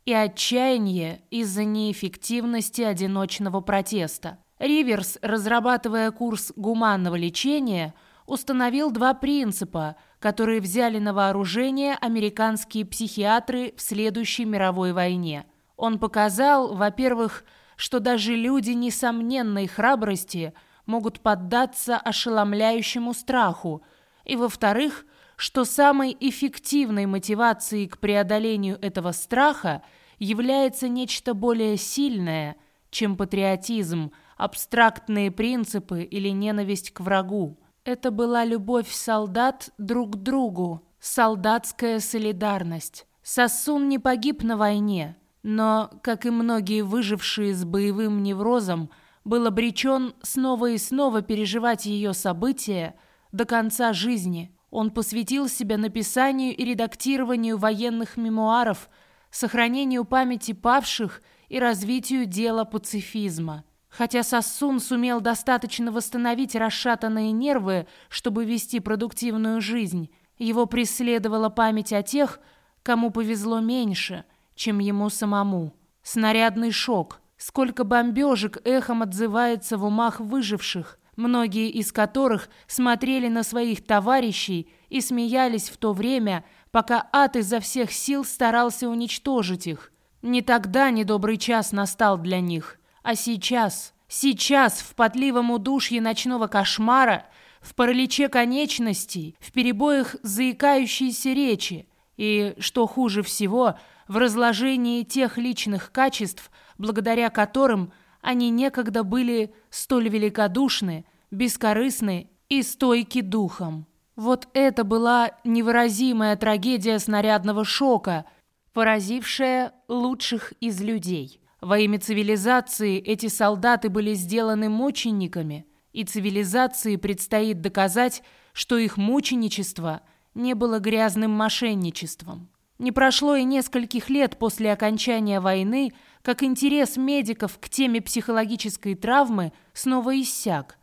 и отчаяние из-за неэффективности одиночного протеста. Риверс, разрабатывая курс гуманного лечения, установил два принципа, которые взяли на вооружение американские психиатры в следующей мировой войне. Он показал, во-первых, что даже люди несомненной храбрости могут поддаться ошеломляющему страху, и, во-вторых, что самой эффективной мотивацией к преодолению этого страха является нечто более сильное, чем патриотизм – абстрактные принципы или ненависть к врагу. Это была любовь солдат друг к другу, солдатская солидарность. Сосун не погиб на войне, но, как и многие выжившие с боевым неврозом, был обречен снова и снова переживать ее события до конца жизни. Он посвятил себя написанию и редактированию военных мемуаров, сохранению памяти павших и развитию дела пацифизма. Хотя Сассун сумел достаточно восстановить расшатанные нервы, чтобы вести продуктивную жизнь, его преследовала память о тех, кому повезло меньше, чем ему самому. Снарядный шок. Сколько бомбежек эхом отзывается в умах выживших, многие из которых смотрели на своих товарищей и смеялись в то время, пока ад изо всех сил старался уничтожить их. Не тогда недобрый час настал для них – а сейчас, сейчас в потливом удушье ночного кошмара, в параличе конечностей, в перебоях заикающейся речи и, что хуже всего, в разложении тех личных качеств, благодаря которым они некогда были столь великодушны, бескорыстны и стойки духом. Вот это была невыразимая трагедия снарядного шока, поразившая лучших из людей. Во имя цивилизации эти солдаты были сделаны мучениками, и цивилизации предстоит доказать, что их мученичество не было грязным мошенничеством. Не прошло и нескольких лет после окончания войны, как интерес медиков к теме психологической травмы снова иссяк.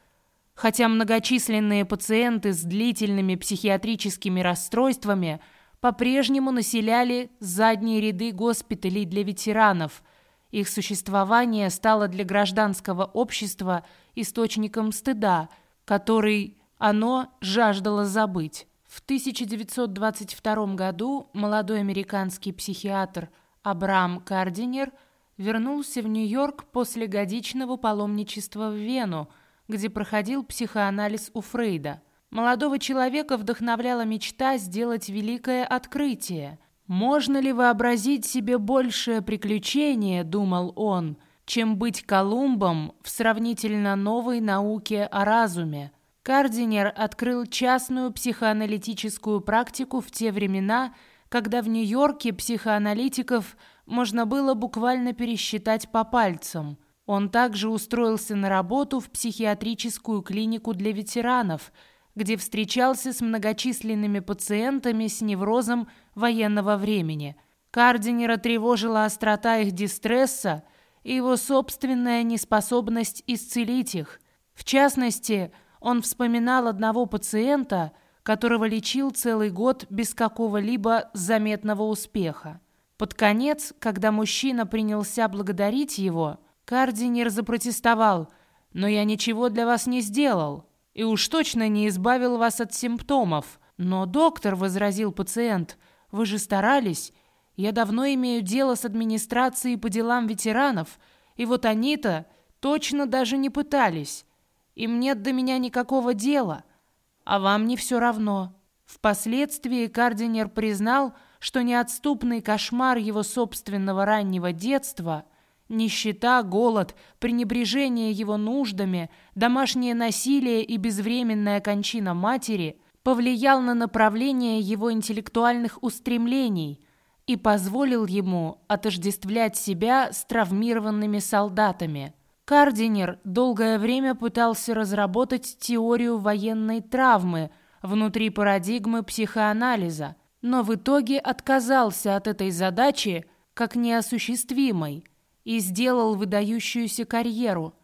Хотя многочисленные пациенты с длительными психиатрическими расстройствами по-прежнему населяли задние ряды госпиталей для ветеранов – их существование стало для гражданского общества источником стыда, который оно жаждало забыть. В 1922 году молодой американский психиатр Абрам Кардинер вернулся в Нью-Йорк после годичного паломничества в Вену, где проходил психоанализ у Фрейда. Молодого человека вдохновляла мечта сделать великое открытие – «Можно ли вообразить себе большее приключение, — думал он, — чем быть Колумбом в сравнительно новой науке о разуме? Кардинер открыл частную психоаналитическую практику в те времена, когда в Нью-Йорке психоаналитиков можно было буквально пересчитать по пальцам. Он также устроился на работу в психиатрическую клинику для ветеранов, где встречался с многочисленными пациентами с неврозом военного времени. Кардинера тревожила острота их дистресса и его собственная неспособность исцелить их. В частности, он вспоминал одного пациента, которого лечил целый год без какого-либо заметного успеха. Под конец, когда мужчина принялся благодарить его, Кардинер запротестовал «Но я ничего для вас не сделал и уж точно не избавил вас от симптомов». «Но, доктор», — возразил пациент, — «вы же старались. Я давно имею дело с администрацией по делам ветеранов, и вот они-то точно даже не пытались. Им нет до меня никакого дела, а вам не все равно». Впоследствии Кардинер признал, что неотступный кошмар его собственного раннего детства, нищета, голод, пренебрежение его нуждами, домашнее насилие и безвременная кончина матери повлиял на направление его интеллектуальных устремлений и позволил ему отождествлять себя с травмированными солдатами – Кардинер долгое время пытался разработать теорию военной травмы внутри парадигмы психоанализа, но в итоге отказался от этой задачи как неосуществимой и сделал выдающуюся карьеру.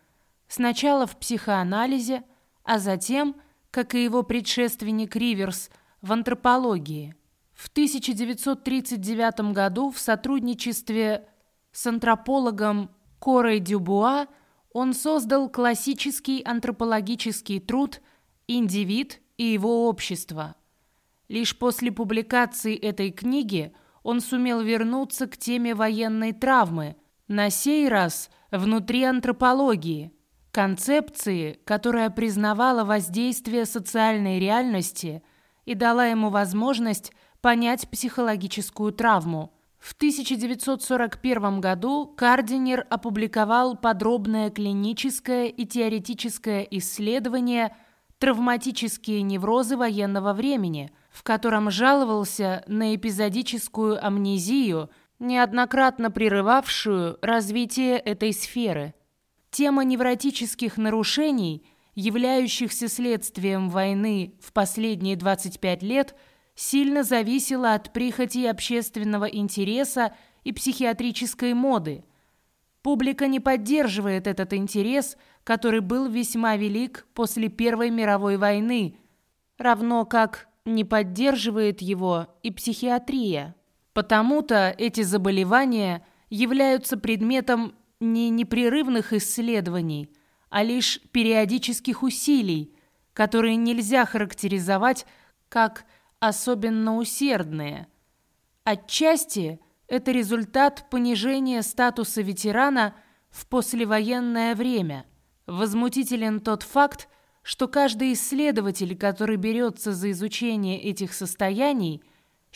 Сначала в психоанализе, а затем, как и его предшественник Риверс, в антропологии. В 1939 году в сотрудничестве с антропологом Корой Дюбуа он создал классический антропологический труд «Индивид и его общество». Лишь после публикации этой книги он сумел вернуться к теме военной травмы, на сей раз внутри антропологии, концепции, которая признавала воздействие социальной реальности и дала ему возможность понять психологическую травму – в 1941 году Кардинер опубликовал подробное клиническое и теоретическое исследование «Травматические неврозы военного времени», в котором жаловался на эпизодическую амнезию, неоднократно прерывавшую развитие этой сферы. Тема невротических нарушений, являющихся следствием войны в последние 25 лет – сильно зависело от прихоти общественного интереса и психиатрической моды. Публика не поддерживает этот интерес, который был весьма велик после Первой мировой войны, равно как не поддерживает его и психиатрия. Потому-то эти заболевания являются предметом не непрерывных исследований, а лишь периодических усилий, которые нельзя характеризовать как особенно усердные. Отчасти это результат понижения статуса ветерана в послевоенное время. Возмутителен тот факт, что каждый исследователь, который берется за изучение этих состояний,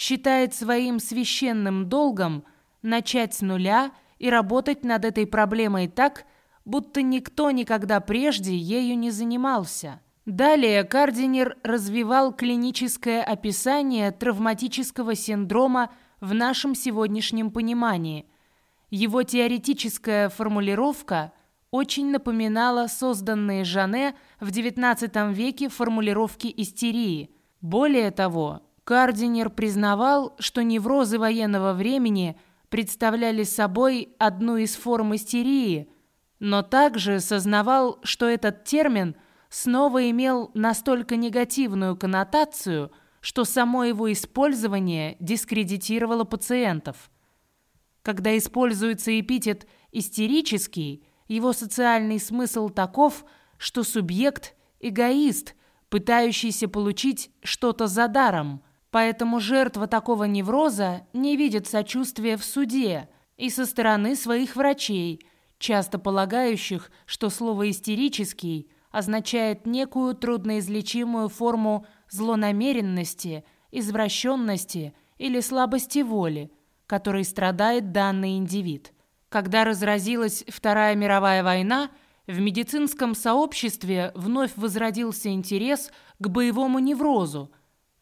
считает своим священным долгом начать с нуля и работать над этой проблемой так, будто никто никогда прежде ею не занимался. Далее Кардинер развивал клиническое описание травматического синдрома в нашем сегодняшнем понимании. Его теоретическая формулировка очень напоминала созданные Жане в XIX веке формулировки истерии. Более того, Кардинер признавал, что неврозы военного времени представляли собой одну из форм истерии, но также сознавал, что этот термин – снова имел настолько негативную коннотацию, что само его использование дискредитировало пациентов. Когда используется эпитет «истерический», его социальный смысл таков, что субъект – эгоист, пытающийся получить что-то за даром, поэтому жертва такого невроза не видит сочувствия в суде и со стороны своих врачей, часто полагающих, что слово «истерический» – означает некую трудноизлечимую форму злонамеренности, извращенности или слабости воли, которой страдает данный индивид. Когда разразилась Вторая мировая война, В медицинском сообществе вновь возродился интерес к боевому неврозу.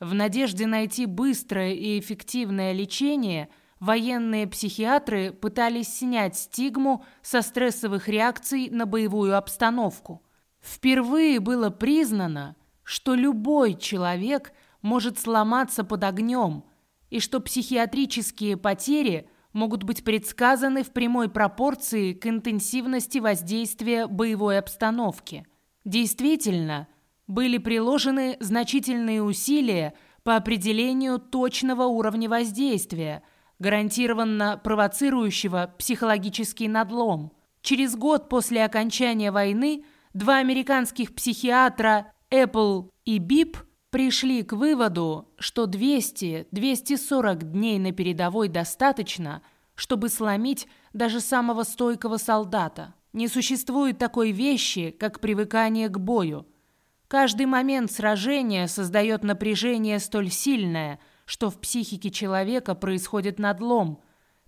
В надежде найти быстрое и эффективное лечение военные психиатры пытались снять стигму со стрессовых реакций на боевую обстановку. Впервые было признано, что любой человек может сломаться под огнем и что психиатрические потери – могут быть предсказаны в прямой пропорции к интенсивности воздействия боевой обстановки. Действительно, были приложены значительные усилия по определению точного уровня воздействия, гарантированно провоцирующего психологический надлом. Через год после окончания войны два американских психиатра Эппл и Бип пришли к выводу, что 200-240 дней на передовой достаточно, чтобы сломить даже самого стойкого солдата. Не существует такой вещи, как привыкание к бою. Каждый момент сражения создает напряжение столь сильное, что в психике человека происходит надлом,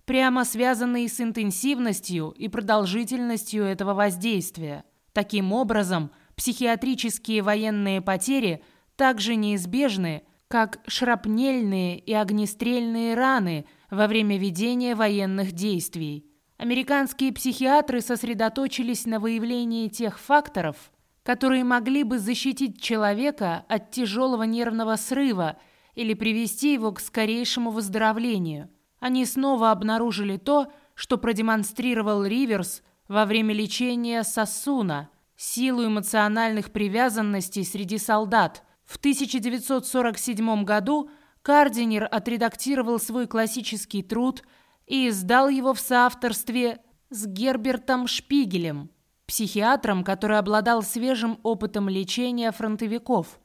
прямо связанный с интенсивностью и продолжительностью этого воздействия. Таким образом, психиатрические военные потери – также неизбежны, как шрапнельные и огнестрельные раны во время ведения военных действий. Американские психиатры сосредоточились на выявлении тех факторов, которые могли бы защитить человека от тяжелого нервного срыва или привести его к скорейшему выздоровлению. Они снова обнаружили то, что продемонстрировал Риверс во время лечения Сассуна – силу эмоциональных привязанностей среди солдат – в 1947 году Кардинер отредактировал свой классический труд и издал его в соавторстве с Гербертом Шпигелем, психиатром, который обладал свежим опытом лечения фронтовиков.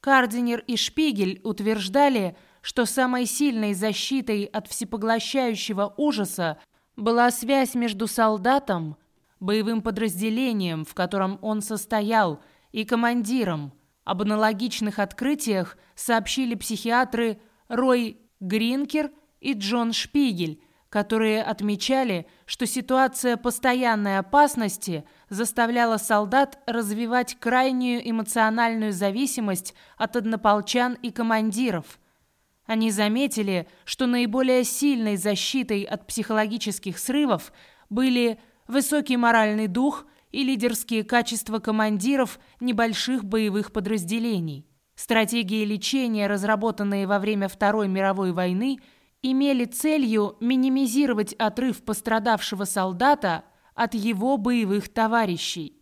Кардинер и Шпигель утверждали, что самой сильной защитой от всепоглощающего ужаса была связь между солдатом, боевым подразделением, в котором он состоял, и командиром – об аналогичных открытиях сообщили психиатры Рой Гринкер и Джон Шпигель, которые отмечали, что ситуация постоянной опасности заставляла солдат развивать крайнюю эмоциональную зависимость от однополчан и командиров. Они заметили, что наиболее сильной защитой от психологических срывов были высокий моральный дух – и лидерские качества командиров небольших боевых подразделений. Стратегии лечения, разработанные во время Второй мировой войны, имели целью минимизировать отрыв пострадавшего солдата от его боевых товарищей.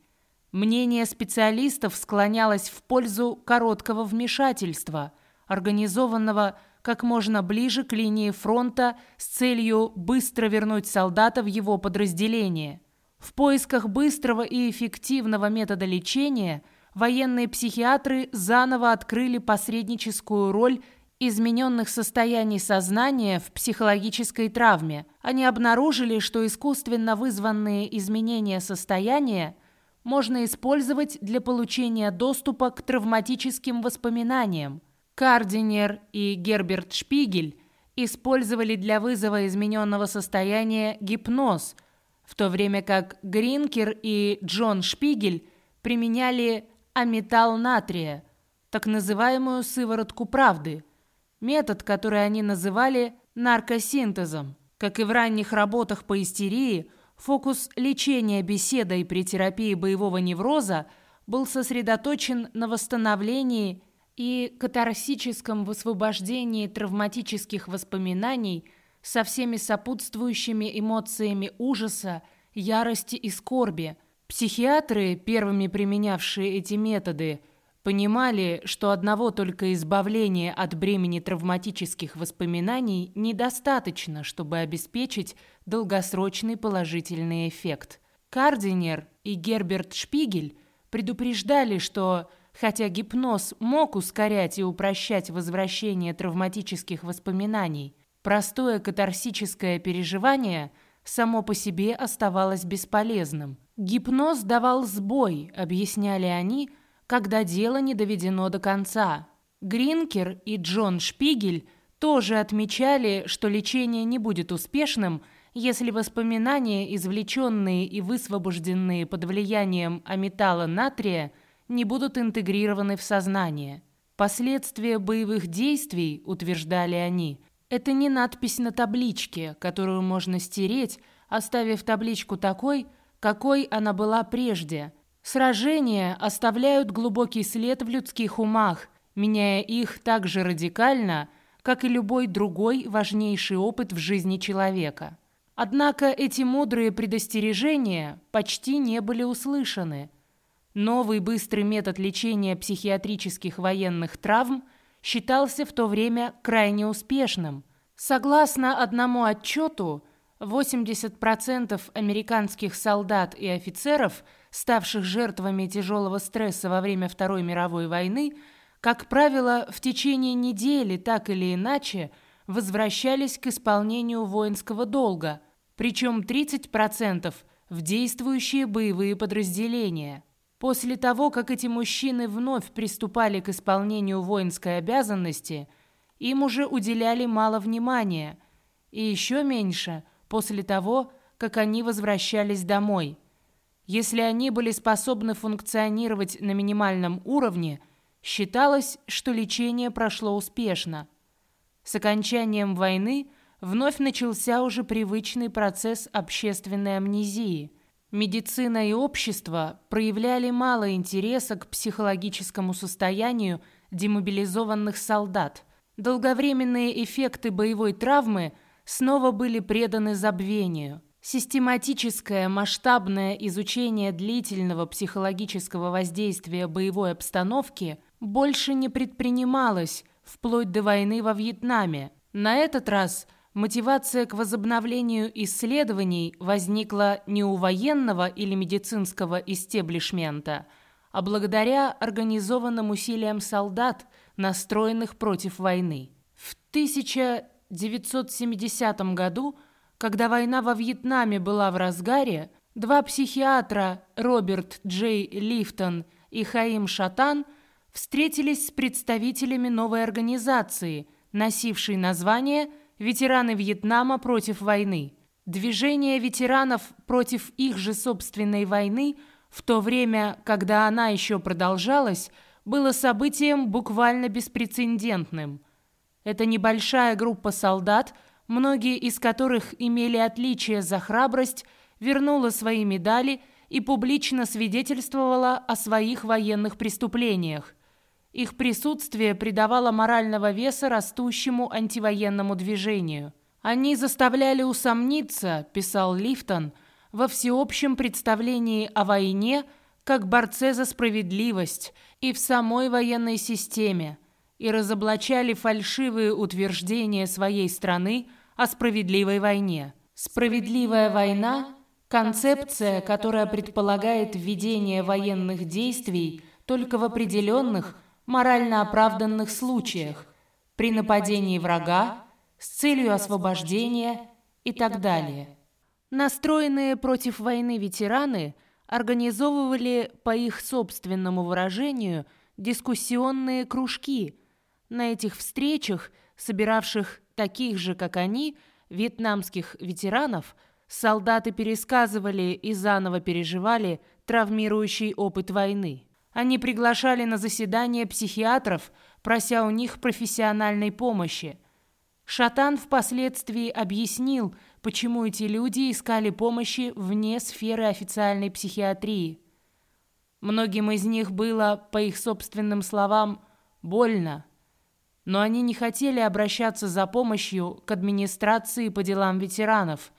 Мнение специалистов склонялось в пользу короткого вмешательства, организованного как можно ближе к линии фронта с целью быстро вернуть солдата в его подразделение. В поисках быстрого и эффективного метода лечения военные психиатры заново открыли посредническую роль измененных состояний сознания в психологической травме. Они обнаружили, что искусственно вызванные изменения состояния можно использовать для получения доступа к травматическим воспоминаниям. Кардинер и Герберт Шпигель использовали для вызова измененного состояния гипноз – в то время как Гринкер и Джон Шпигель применяли аметал натрия, так называемую сыворотку правды, метод, который они называли наркосинтезом. Как и в ранних работах по истерии, фокус лечения беседой при терапии боевого невроза был сосредоточен на восстановлении и катарсическом высвобождении травматических воспоминаний – со всеми сопутствующими эмоциями ужаса, ярости и скорби. Психиатры, первыми применявшие эти методы, понимали, что одного только избавления от бремени травматических воспоминаний недостаточно, чтобы обеспечить долгосрочный положительный эффект. Кардинер и Герберт Шпигель предупреждали, что хотя гипноз мог ускорять и упрощать возвращение травматических воспоминаний – Простое катарсическое переживание само по себе оставалось бесполезным. Гипноз давал сбой, объясняли они, когда дело не доведено до конца. Гринкер и Джон Шпигель тоже отмечали, что лечение не будет успешным, если воспоминания, извлеченные и высвобожденные под влиянием аметала натрия, не будут интегрированы в сознание. Последствия боевых действий, утверждали они, это не надпись на табличке, которую можно стереть, оставив табличку такой, какой она была прежде. Сражения оставляют глубокий след в людских умах, меняя их так же радикально, как и любой другой важнейший опыт в жизни человека. Однако эти мудрые предостережения почти не были услышаны. Новый быстрый метод лечения психиатрических военных травм считался в то время крайне успешным. Согласно одному отчету, 80% американских солдат и офицеров, ставших жертвами тяжелого стресса во время Второй мировой войны, как правило, в течение недели так или иначе возвращались к исполнению воинского долга, причем 30% в действующие боевые подразделения. После того, как эти мужчины вновь приступали к исполнению воинской обязанности, им уже уделяли мало внимания, и еще меньше после того, как они возвращались домой. Если они были способны функционировать на минимальном уровне – Считалось, что лечение прошло успешно. С окончанием войны вновь начался уже привычный процесс общественной амнезии. Медицина и общество проявляли мало интереса к психологическому состоянию демобилизованных солдат. Долговременные эффекты боевой травмы снова были преданы забвению. Систематическое масштабное изучение длительного психологического воздействия боевой обстановки больше не предпринималось вплоть до войны во Вьетнаме. На этот раз мотивация к возобновлению исследований возникла не у военного или медицинского истеблишмента, а благодаря организованным усилиям солдат, настроенных против войны. В 1970 году, когда война во Вьетнаме была в разгаре, два психиатра Роберт Джей Лифтон и Хаим Шатан – встретились с представителями новой организации, носившей название «Ветераны Вьетнама против войны». Движение ветеранов против их же собственной войны в то время, когда она еще продолжалась, было событием буквально беспрецедентным. Эта небольшая группа солдат, многие из которых имели отличие за храбрость, вернула свои медали и публично свидетельствовала о своих военных преступлениях. Их присутствие придавало морального веса растущему антивоенному движению. Они заставляли усомниться, писал Лифтон, во всеобщем представлении о войне как борце за справедливость и в самой военной системе, и разоблачали фальшивые утверждения своей страны о справедливой войне. Справедливая война – концепция, которая предполагает введение военных действий только в определенных, морально оправданных случаях, при нападении врага, с целью освобождения и так далее. Настроенные против войны ветераны организовывали, по их собственному выражению, дискуссионные кружки. На этих встречах, собиравших таких же, как они, вьетнамских ветеранов, солдаты пересказывали и заново переживали травмирующий опыт войны. Они приглашали на заседания психиатров, прося у них профессиональной помощи. Шатан впоследствии объяснил, почему эти люди искали помощи вне сферы официальной психиатрии. Многим из них было, по их собственным словам, больно, но они не хотели обращаться за помощью к администрации по делам ветеранов.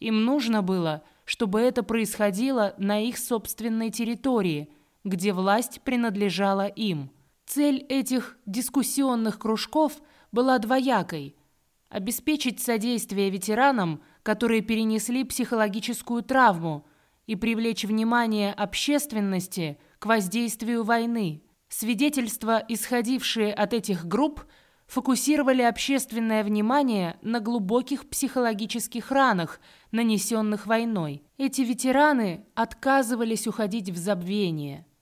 Им нужно было, чтобы это происходило на их собственной территории – где власть принадлежала им. Цель этих дискуссионных кружков была двоякой – обеспечить содействие ветеранам, которые перенесли психологическую травму, и привлечь внимание общественности к воздействию войны. Свидетельства, исходившие от этих групп, фокусировали общественное внимание на глубоких психологических ранах, нанесенных войной. Эти ветераны отказывались уходить в забвение –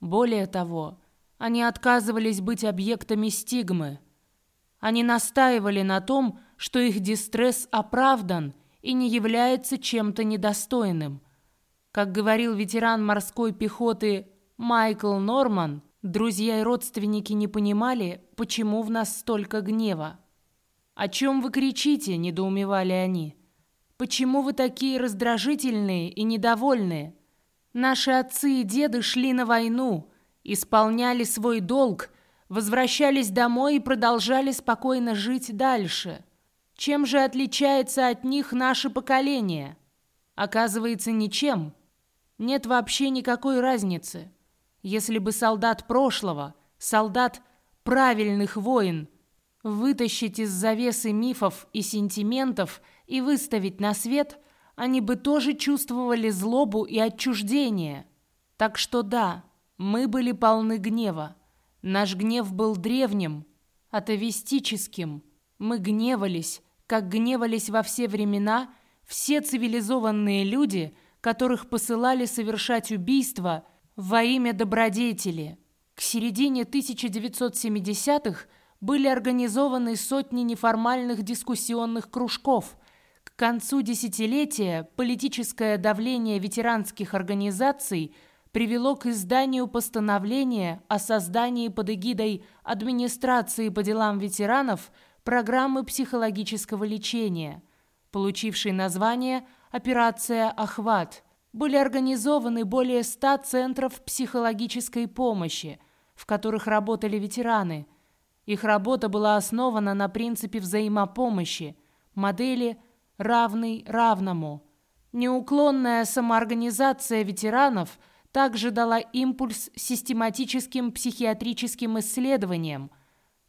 более того, они отказывались быть объектами стигмы. Они настаивали на том, что их дистресс оправдан, и не является чем-то недостойным. Как говорил ветеран морской пехоты Майкл Норман, друзья и родственники не понимали, почему в нас столько гнева. «О чем вы кричите?» – недоумевали они. «Почему вы такие раздражительные и недовольные? Наши отцы и деды шли на войну, исполняли свой долг, возвращались домой и продолжали спокойно жить дальше. Чем же отличается от них наше поколение? Оказывается, ничем. Нет вообще никакой разницы. Если бы солдат прошлого, солдат правильных войн, вытащить из завесы мифов и сентиментов и выставить на свет, они бы тоже чувствовали злобу и отчуждение. Так что да, мы были полны гнева. Наш гнев был древним, атовистическим. Мы гневались, как гневались во все времена все цивилизованные люди, которых посылали совершать убийства во имя добродетели. К середине 1970-х были организованы сотни неформальных дискуссионных кружков. К концу десятилетия политическое давление ветеранских организаций – привело к изданию постановления о создании под эгидой Администрации по делам ветеранов программы психологического лечения, получившей название «Операция Охват». Были организованы более 100 центров психологической помощи, в которых работали ветераны. Их работа была основана на принципе взаимопомощи, модели «равный равному». Неуклонная самоорганизация ветеранов – также дала импульс систематическим психиатрическим исследованиям.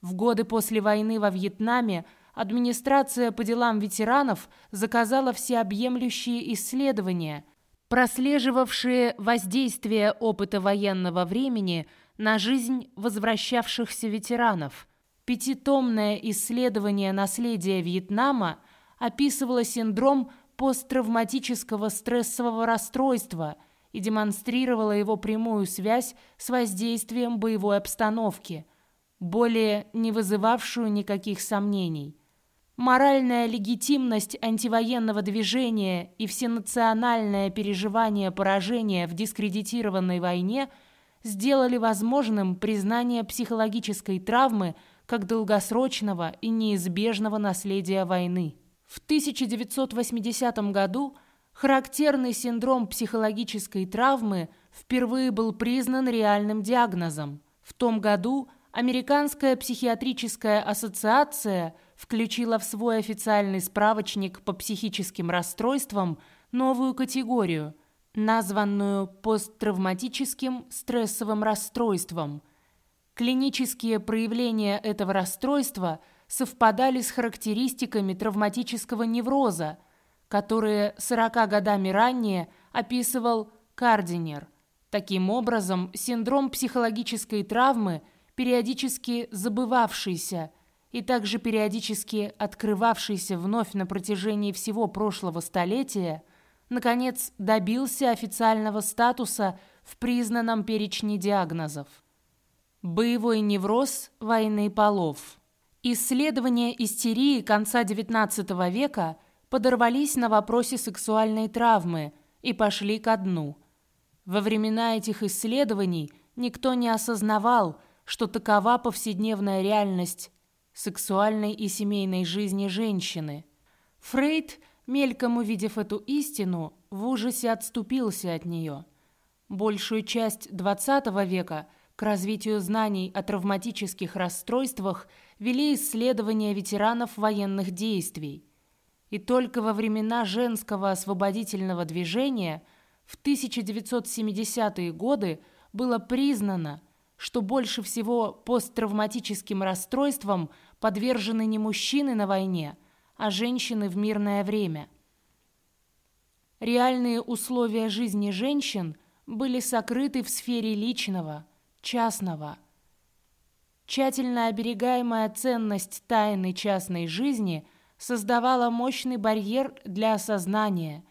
В годы после войны во Вьетнаме администрация по делам ветеранов заказала всеобъемлющие исследования, прослеживавшие воздействие опыта военного времени на жизнь возвращавшихся ветеранов. Пятитомное исследование наследия Вьетнама описывало синдром посттравматического стрессового расстройства – и демонстрировала его прямую связь с воздействием боевой обстановки, более не вызывавшую никаких сомнений. Моральная легитимность антивоенного движения и всенациональное переживание поражения в дискредитированной войне сделали возможным признание психологической травмы как долгосрочного и неизбежного наследия войны. В 1980 году – Характерный синдром психологической травмы впервые был признан реальным диагнозом. В том году Американская психиатрическая ассоциация включила в свой официальный справочник по психическим расстройствам новую категорию, названную посттравматическим стрессовым расстройством. Клинические проявления этого расстройства совпадали с характеристиками травматического невроза – которые 40 годами ранее описывал Кардинер. Таким образом, синдром психологической травмы, периодически забывавшийся и также периодически открывавшийся вновь на протяжении всего прошлого столетия, наконец добился официального статуса в признанном перечне диагнозов. Боевой невроз войны полов. Исследования истерии конца XIX века – подорвались на вопросе сексуальной травмы и пошли ко дну. Во времена этих исследований никто не осознавал, что такова повседневная реальность сексуальной и семейной жизни женщины. Фрейд, мельком увидев эту истину, в ужасе отступился от нее. Большую часть XX века к развитию знаний о травматических расстройствах вели исследования ветеранов военных действий. И только во времена женского освободительного движения в 1970-е годы было признано, что больше всего посттравматическим расстройствам подвержены не мужчины на войне, а женщины в мирное время. Реальные условия жизни женщин были сокрыты в сфере личного, частного. Тщательно оберегаемая ценность тайны частной жизни – создавала мощный барьер для осознания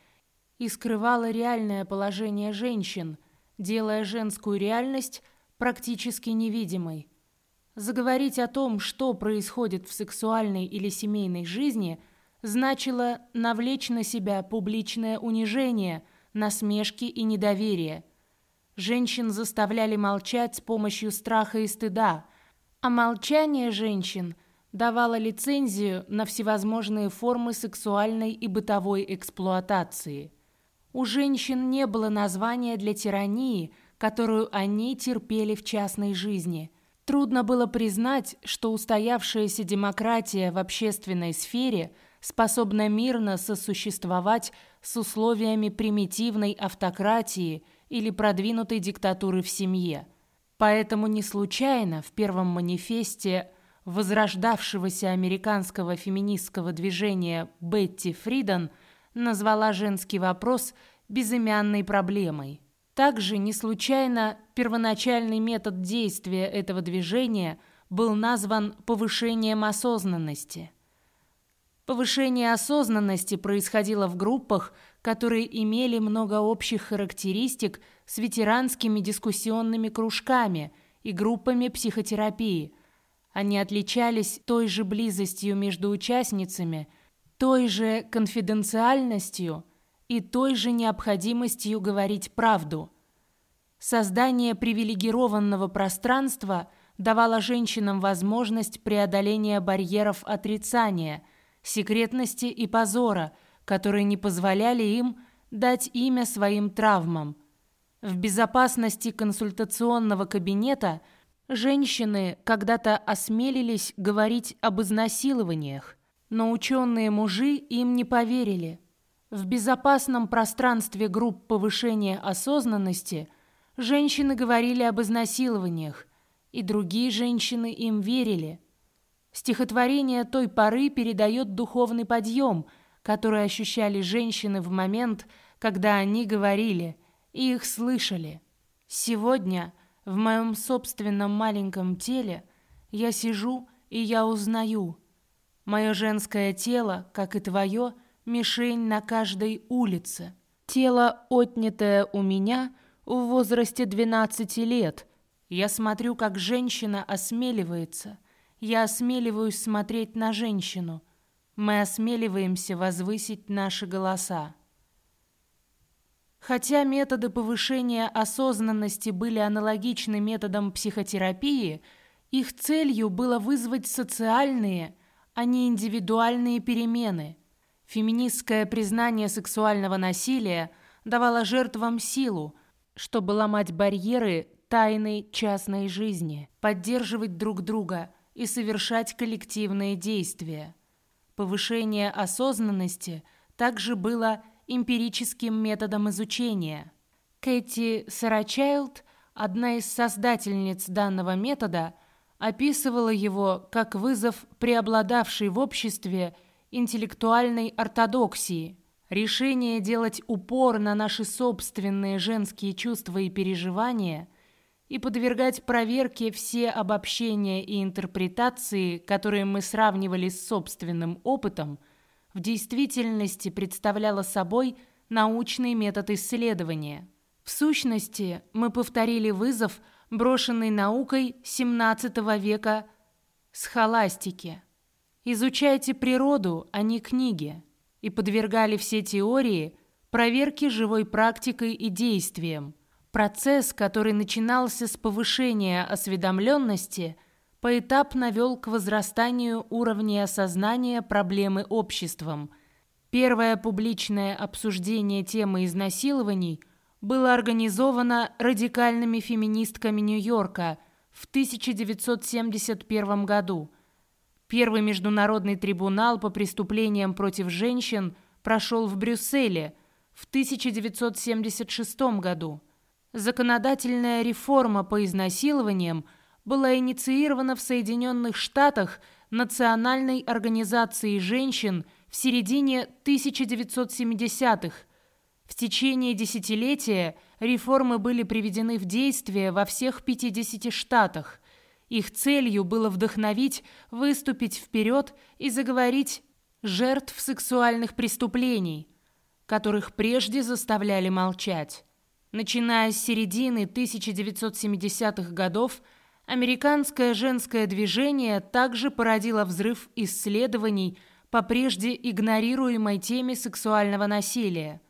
и скрывала реальное положение женщин, делая женскую реальность практически невидимой. Заговорить о том, что происходит в сексуальной или семейной жизни, значило навлечь на себя публичное унижение, насмешки и недоверие. Женщин заставляли молчать с помощью страха и стыда, а молчание женщин давало лицензию на всевозможные формы сексуальной и бытовой эксплуатации. У женщин не было названия для тирании, которую они терпели в частной жизни – Трудно было признать, что устоявшаяся демократия в общественной сфере способна мирно сосуществовать с условиями примитивной автократии или продвинутой диктатуры в семье. Поэтому не случайно в первом манифесте возрождавшегося американского феминистского движения Бетти Фриден назвала женский вопрос безымянной проблемой – также не случайно первоначальный метод действия этого движения был назван повышением осознанности. Повышение осознанности происходило в группах, которые имели много общих характеристик с ветеранскими дискуссионными кружками и группами психотерапии. Они отличались той же близостью между участницами, той же конфиденциальностью – и той же необходимостью говорить правду. Создание привилегированного пространства давало женщинам возможность преодоления барьеров отрицания, секретности и позора, которые не позволяли им дать имя своим травмам. В безопасности консультационного кабинета женщины когда-то осмелились говорить об изнасилованиях, но ученые мужи им не поверили – в безопасном пространстве групп повышения осознанности женщины говорили об изнасилованиях, и другие женщины им верили. Стихотворение той поры передает духовный подъем, который ощущали женщины в момент, когда они говорили и их слышали. Сегодня в моем собственном маленьком теле я сижу и я узнаю. Мое женское тело, как и твое, — мишень на каждой улице. Тело, отнятое у меня в возрасте 12 лет. Я смотрю, как женщина осмеливается. Я осмеливаюсь смотреть на женщину. Мы осмеливаемся возвысить наши голоса. Хотя методы повышения осознанности были аналогичны методам психотерапии, их целью было вызвать социальные, а не индивидуальные перемены – Феминистское признание сексуального насилия давало жертвам силу, чтобы ломать барьеры тайной частной жизни, поддерживать друг друга и совершать коллективные действия. Повышение осознанности также было эмпирическим методом изучения. Кэти Сарачайлд, одна из создательниц данного метода, описывала его как вызов преобладавший в обществе – интеллектуальной ортодоксии. Решение делать упор на наши собственные женские чувства и переживания и подвергать проверке все обобщения и интерпретации, которые мы сравнивали с собственным опытом, в действительности представляло собой научный метод исследования. В сущности, мы повторили вызов, брошенный наукой XVII века схоластики – Изучайте природу, а не книги, и подвергали все теории проверке живой практикой и действием. Процесс, который начинался с повышения осведомленности, поэтапно вел к возрастанию уровня осознания проблемы обществом. Первое публичное обсуждение темы изнасилований было организовано радикальными феминистками Нью-Йорка в 1971 году – Первый международный трибунал по преступлениям против женщин прошел в Брюсселе в 1976 году. Законодательная реформа по изнасилованиям была инициирована в Соединенных Штатах Национальной организацией женщин в середине 1970-х. В течение десятилетия реформы были приведены в действие во всех 50 штатах – их целью было вдохновить, выступить вперед и заговорить жертв сексуальных преступлений, которых прежде заставляли молчать. Начиная с середины 1970-х годов, американское женское движение также породило взрыв исследований по прежде игнорируемой теме сексуального насилия.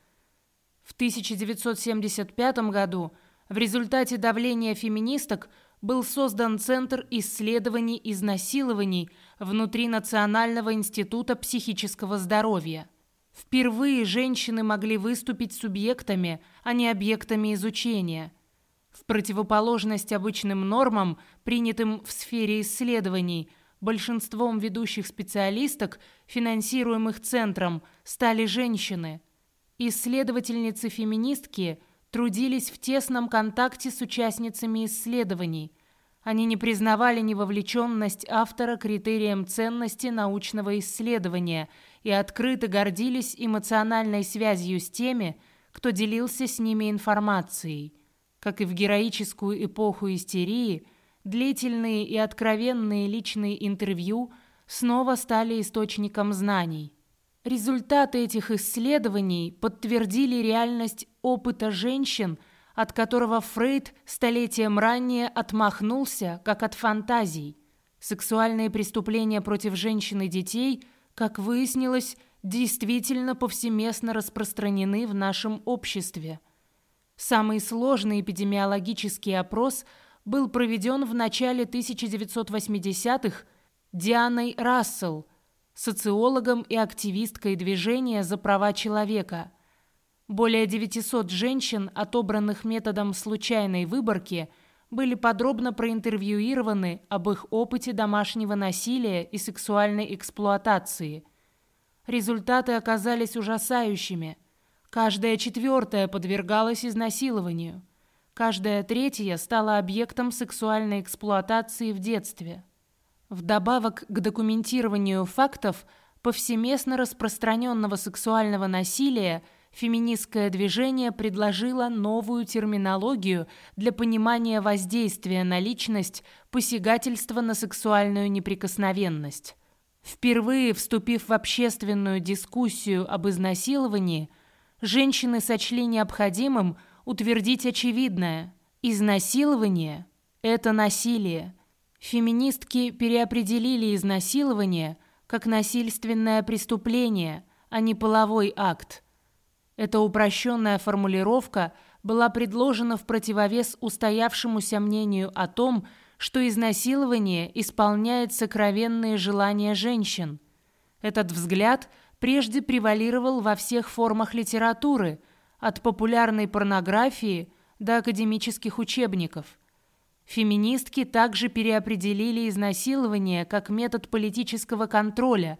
В 1975 году в результате давления феминисток был создан Центр исследований изнасилований внутри Национального института психического здоровья. Впервые женщины могли выступить субъектами, а не объектами изучения. В противоположность обычным нормам, принятым в сфере исследований, большинством ведущих специалисток, финансируемых центром, стали женщины. Исследовательницы-феминистки трудились в тесном контакте с участницами исследований. Они не признавали невовлеченность автора критерием ценности научного исследования и открыто гордились эмоциональной связью с теми, кто делился с ними информацией. Как и в героическую эпоху истерии, длительные и откровенные личные интервью снова стали источником знаний. Результаты этих исследований подтвердили реальность опыта женщин, от которого Фрейд столетием ранее отмахнулся, как от фантазий. Сексуальные преступления против женщин и детей, как выяснилось, действительно повсеместно распространены в нашем обществе. Самый сложный эпидемиологический опрос был проведен в начале 1980-х Дианой Рассел – социологом и активисткой движения за права человека. Более 900 женщин, отобранных методом случайной выборки, были подробно проинтервьюированы об их опыте домашнего насилия и сексуальной эксплуатации. Результаты оказались ужасающими. Каждая четвертая подвергалась изнасилованию. Каждая третья стала объектом сексуальной эксплуатации в детстве. Вдобавок к документированию фактов повсеместно распространенного сексуального насилия, феминистское движение предложило новую терминологию для понимания воздействия на личность посягательства на сексуальную неприкосновенность. Впервые вступив в общественную дискуссию об изнасиловании, женщины сочли необходимым утвердить очевидное – изнасилование – это насилие – Феминистки переопределили изнасилование как насильственное преступление, а не половой акт. Эта упрощенная формулировка была предложена в противовес устоявшемуся мнению о том, что изнасилование исполняет сокровенные желания женщин. Этот взгляд прежде превалировал во всех формах литературы, от популярной порнографии до академических учебников – Феминистки также переопределили изнасилование как метод политического контроля,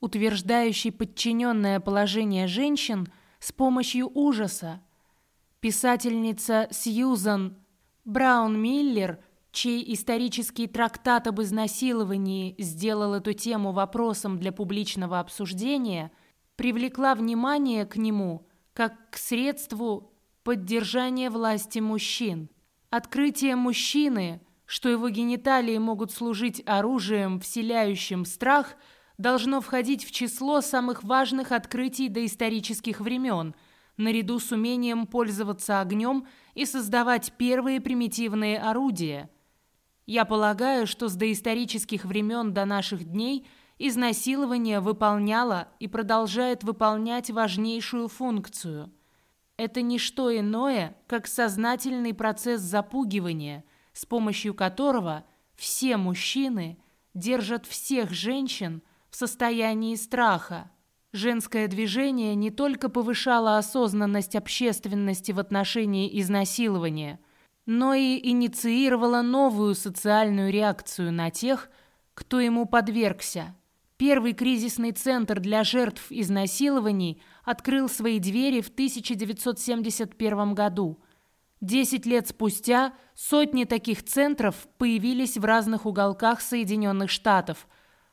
утверждающий подчиненное положение женщин с помощью ужаса. Писательница Сьюзан Браун-Миллер, чей исторический трактат об изнасиловании сделал эту тему вопросом для публичного обсуждения, привлекла внимание к нему как к средству поддержания власти мужчин. Открытие мужчины, что его гениталии могут служить оружием, вселяющим страх, должно входить в число самых важных открытий доисторических времен, наряду с умением пользоваться огнем и создавать первые примитивные орудия. Я полагаю, что с доисторических времен до наших дней изнасилование выполняло и продолжает выполнять важнейшую функцию – это не что иное, как сознательный процесс запугивания, с помощью которого все мужчины держат всех женщин в состоянии страха. Женское движение не только повышало осознанность общественности в отношении изнасилования, но и инициировало новую социальную реакцию на тех, кто ему подвергся. Первый кризисный центр для жертв изнасилований открыл свои двери в 1971 году. Десять лет спустя сотни таких центров появились в разных уголках Соединенных Штатов.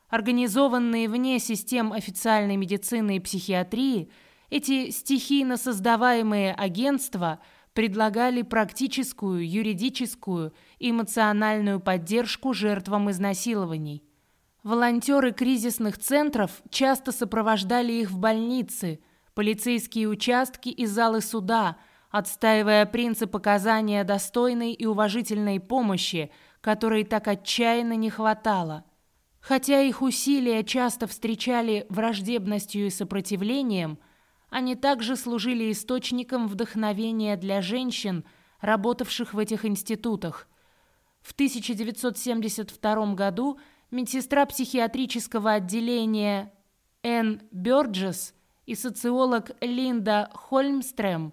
Организованные вне систем официальной медицины и психиатрии, эти стихийно создаваемые агентства предлагали практическую, юридическую и эмоциональную поддержку жертвам изнасилований. Волонтеры кризисных центров часто сопровождали их в больницы, полицейские участки и залы суда, отстаивая принцип оказания достойной и уважительной помощи, которой так отчаянно не хватало. Хотя их усилия часто встречали враждебностью и сопротивлением, они также служили источником вдохновения для женщин, работавших в этих институтах. В 1972 году медсестра психиатрического отделения Энн Бёрджес и социолог Линда Хольмстрем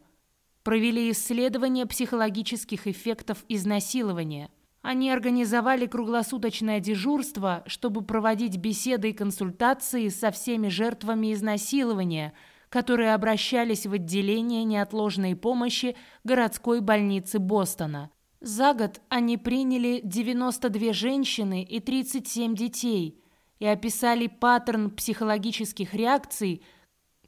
провели исследование психологических эффектов изнасилования – они организовали круглосуточное дежурство, чтобы проводить беседы и консультации со всеми жертвами изнасилования, которые обращались в отделение неотложной помощи городской больницы Бостона. За год они приняли 92 женщины и 37 детей и описали паттерн психологических реакций,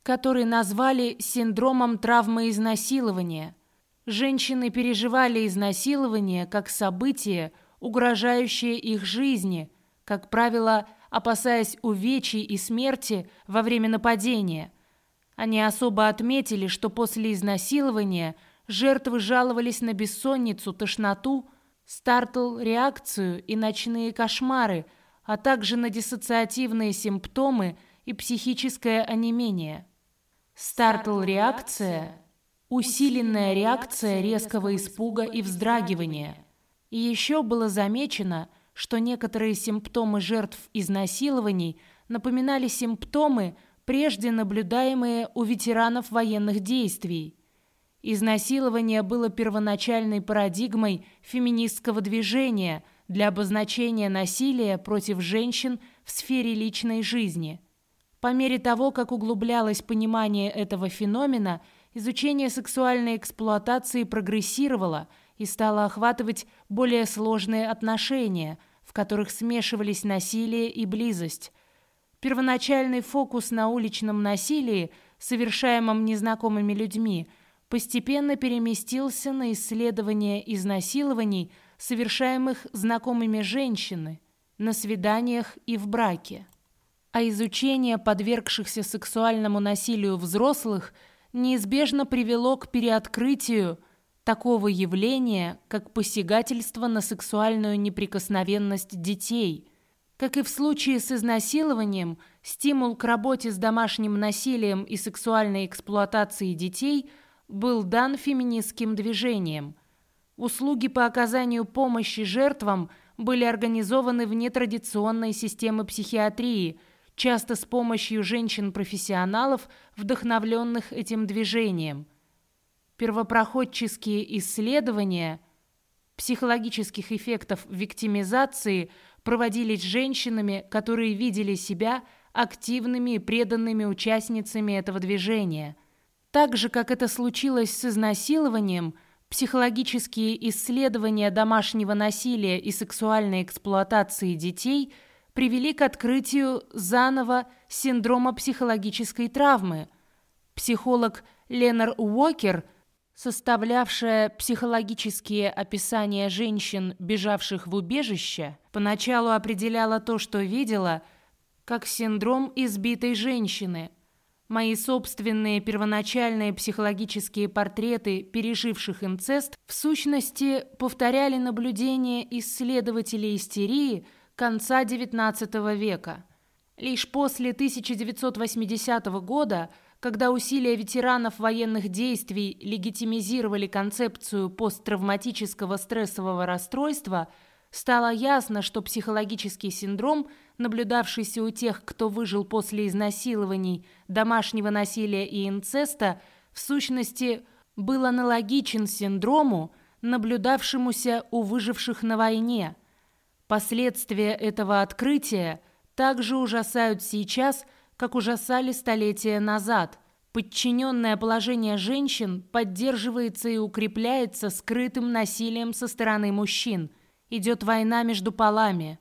который назвали синдромом травмы изнасилования – Женщины переживали изнасилование как событие, угрожающее их жизни, как правило, опасаясь увечий и смерти во время нападения. Они особо отметили, что после изнасилования жертвы жаловались на бессонницу, тошноту, стартл-реакцию и ночные кошмары, а также на диссоциативные симптомы и психическое онемение. Стартл-реакция – усиленная реакция резкого испуга и вздрагивания. И еще было замечено, что некоторые симптомы жертв изнасилований напоминали симптомы, прежде наблюдаемые у ветеранов военных действий. Изнасилование было первоначальной парадигмой феминистского движения для обозначения насилия против женщин в сфере личной жизни. По мере того, как углублялось понимание этого феномена – изучение сексуальной эксплуатации прогрессировало и стало охватывать более сложные отношения, в которых смешивались насилие и близость. Первоначальный фокус на уличном насилии, совершаемом незнакомыми людьми, постепенно переместился на исследование изнасилований, совершаемых знакомыми женщины, на свиданиях и в браке. А изучение подвергшихся сексуальному насилию взрослых – неизбежно привело к переоткрытию такого явления, как посягательство на сексуальную неприкосновенность детей. Как и в случае с изнасилованием, стимул к работе с домашним насилием и сексуальной эксплуатацией детей был дан феминистским движением. Услуги по оказанию помощи жертвам были организованы в нетрадиционной системе психиатрии – часто с помощью женщин-профессионалов, вдохновленных этим движением. Первопроходческие исследования психологических эффектов виктимизации проводились женщинами, которые видели себя активными и преданными участницами этого движения. Так же, как это случилось с изнасилованием, психологические исследования домашнего насилия и сексуальной эксплуатации детей – привели к открытию заново синдрома психологической травмы. Психолог Ленар Уокер, составлявшая психологические описания женщин, бежавших в убежище, поначалу определяла то, что видела, как синдром избитой женщины. Мои собственные первоначальные психологические портреты переживших инцест в сущности повторяли наблюдения исследователей истерии – конца XIX века. Лишь после 1980 года, когда усилия ветеранов военных действий легитимизировали концепцию посттравматического стрессового расстройства, стало ясно, что психологический синдром, наблюдавшийся у тех, кто выжил после изнасилований, домашнего насилия и инцеста, в сущности был аналогичен синдрому, наблюдавшемуся у выживших на войне – Последствия этого открытия также ужасают сейчас, как ужасали столетия назад. Подчиненное положение женщин поддерживается и укрепляется скрытым насилием со стороны мужчин. Идет война между полами.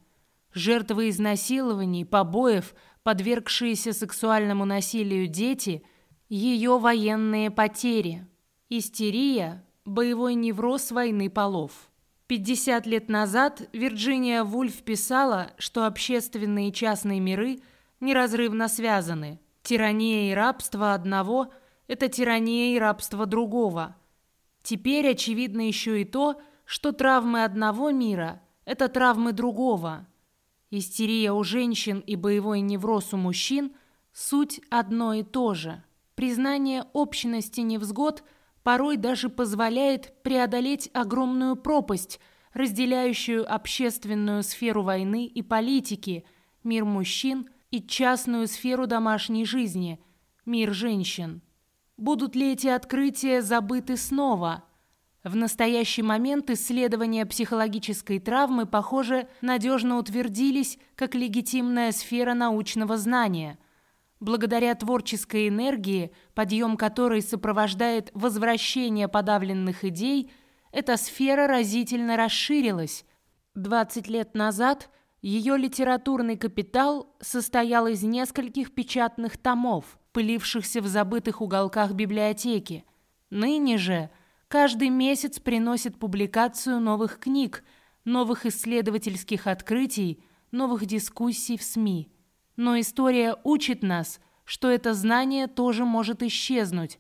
Жертвы изнасилований, побоев, подвергшиеся сексуальному насилию дети, ее военные потери. Истерия – боевой невроз войны полов. 50 лет назад Вирджиния Вульф писала, что общественные и частные миры неразрывно связаны. Тирания и рабство одного – это тирания и рабство другого. Теперь очевидно еще и то, что травмы одного мира – это травмы другого. Истерия у женщин и боевой невроз у мужчин – суть одно и то же. Признание общности невзгод порой даже позволяет преодолеть огромную пропасть, разделяющую общественную сферу войны и политики, мир мужчин и частную сферу домашней жизни, мир женщин. Будут ли эти открытия забыты снова – в настоящий момент исследования психологической травмы, похоже, надежно утвердились как легитимная сфера научного знания. Благодаря творческой энергии, подъем которой сопровождает возвращение подавленных идей, эта сфера разительно расширилась. 20 лет назад ее литературный капитал состоял из нескольких печатных томов, пылившихся в забытых уголках библиотеки. Ныне же – каждый месяц приносит публикацию новых книг, новых исследовательских открытий, новых дискуссий в СМИ. Но история учит нас, что это знание тоже может исчезнуть.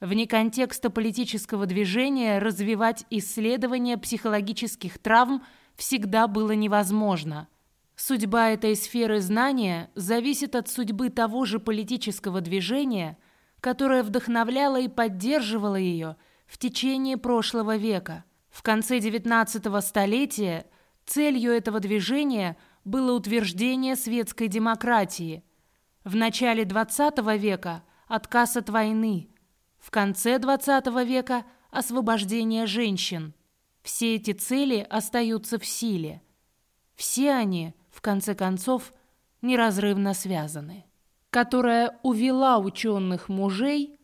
Вне контекста политического движения развивать исследования психологических травм всегда было невозможно. Судьба этой сферы знания зависит от судьбы того же политического движения, которое вдохновляло и поддерживало ее – в течение прошлого века. В конце XIX столетия целью этого движения было утверждение светской демократии. В начале XX века – отказ от войны. В конце XX века – освобождение женщин. Все эти цели остаются в силе. Все они, в конце концов, неразрывно связаны. Которая увела ученых мужей